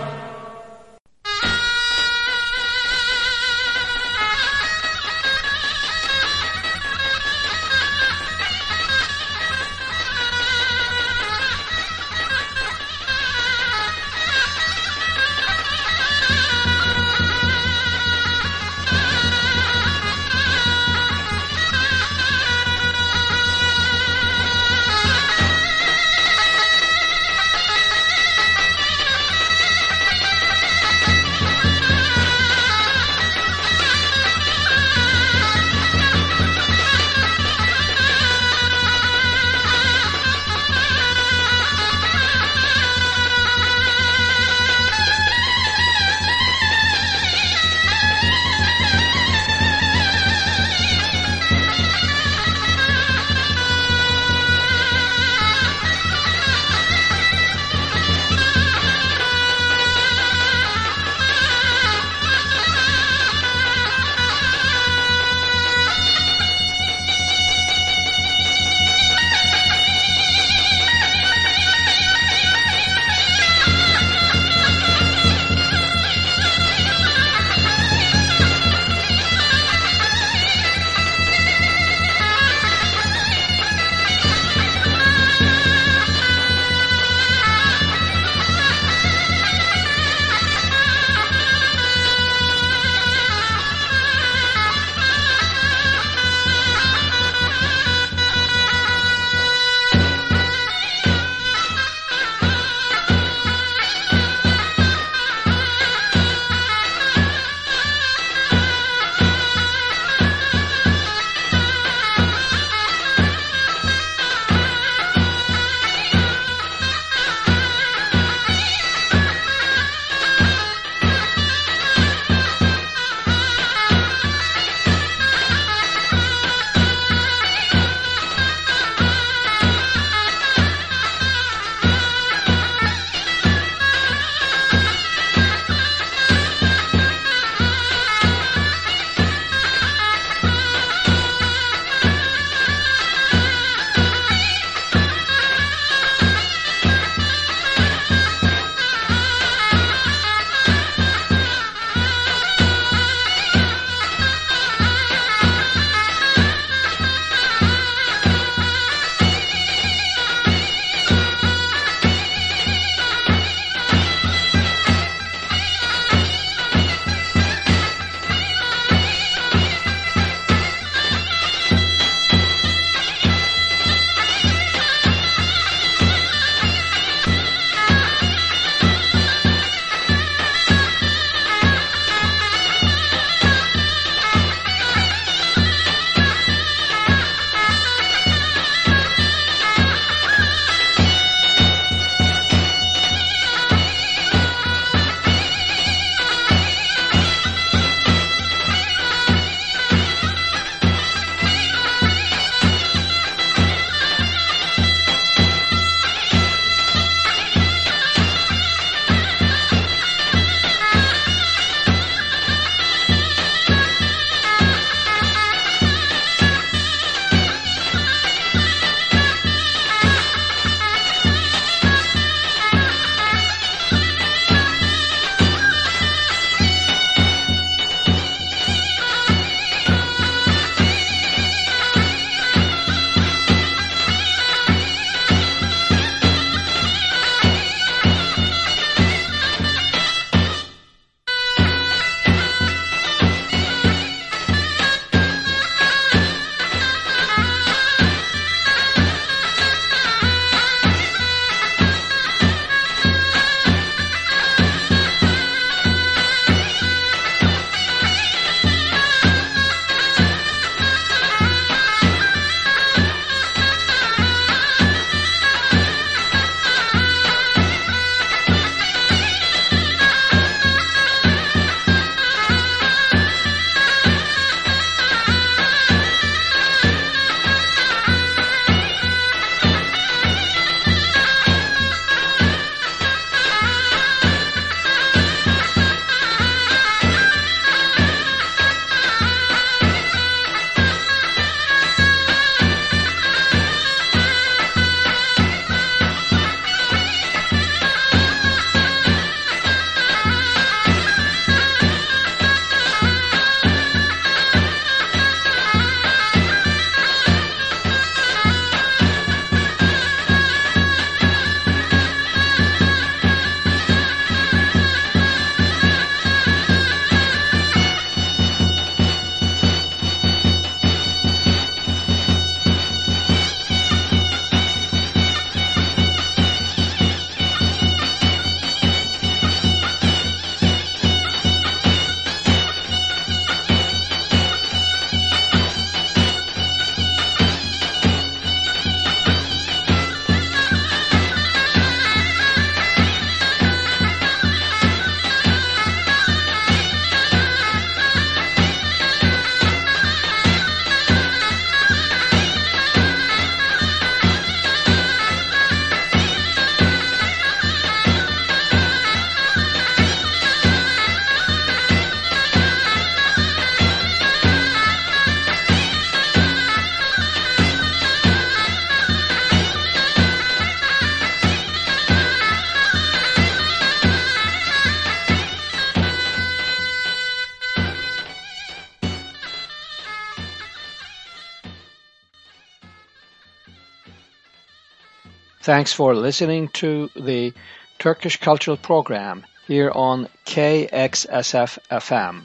Thanks for listening to the Turkish Cultural Program here on KXSF FM.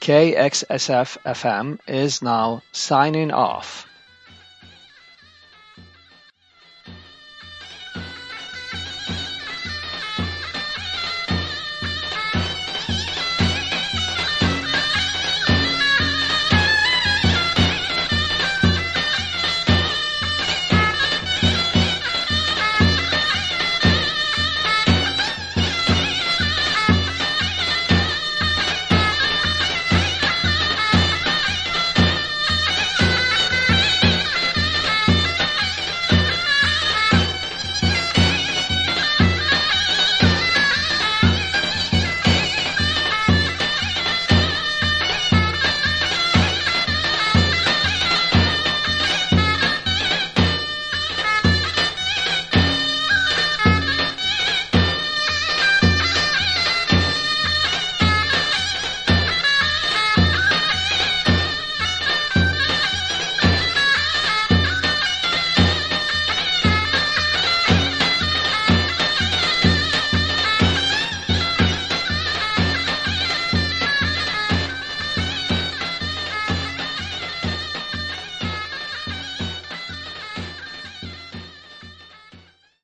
KXSF FM is now signing off.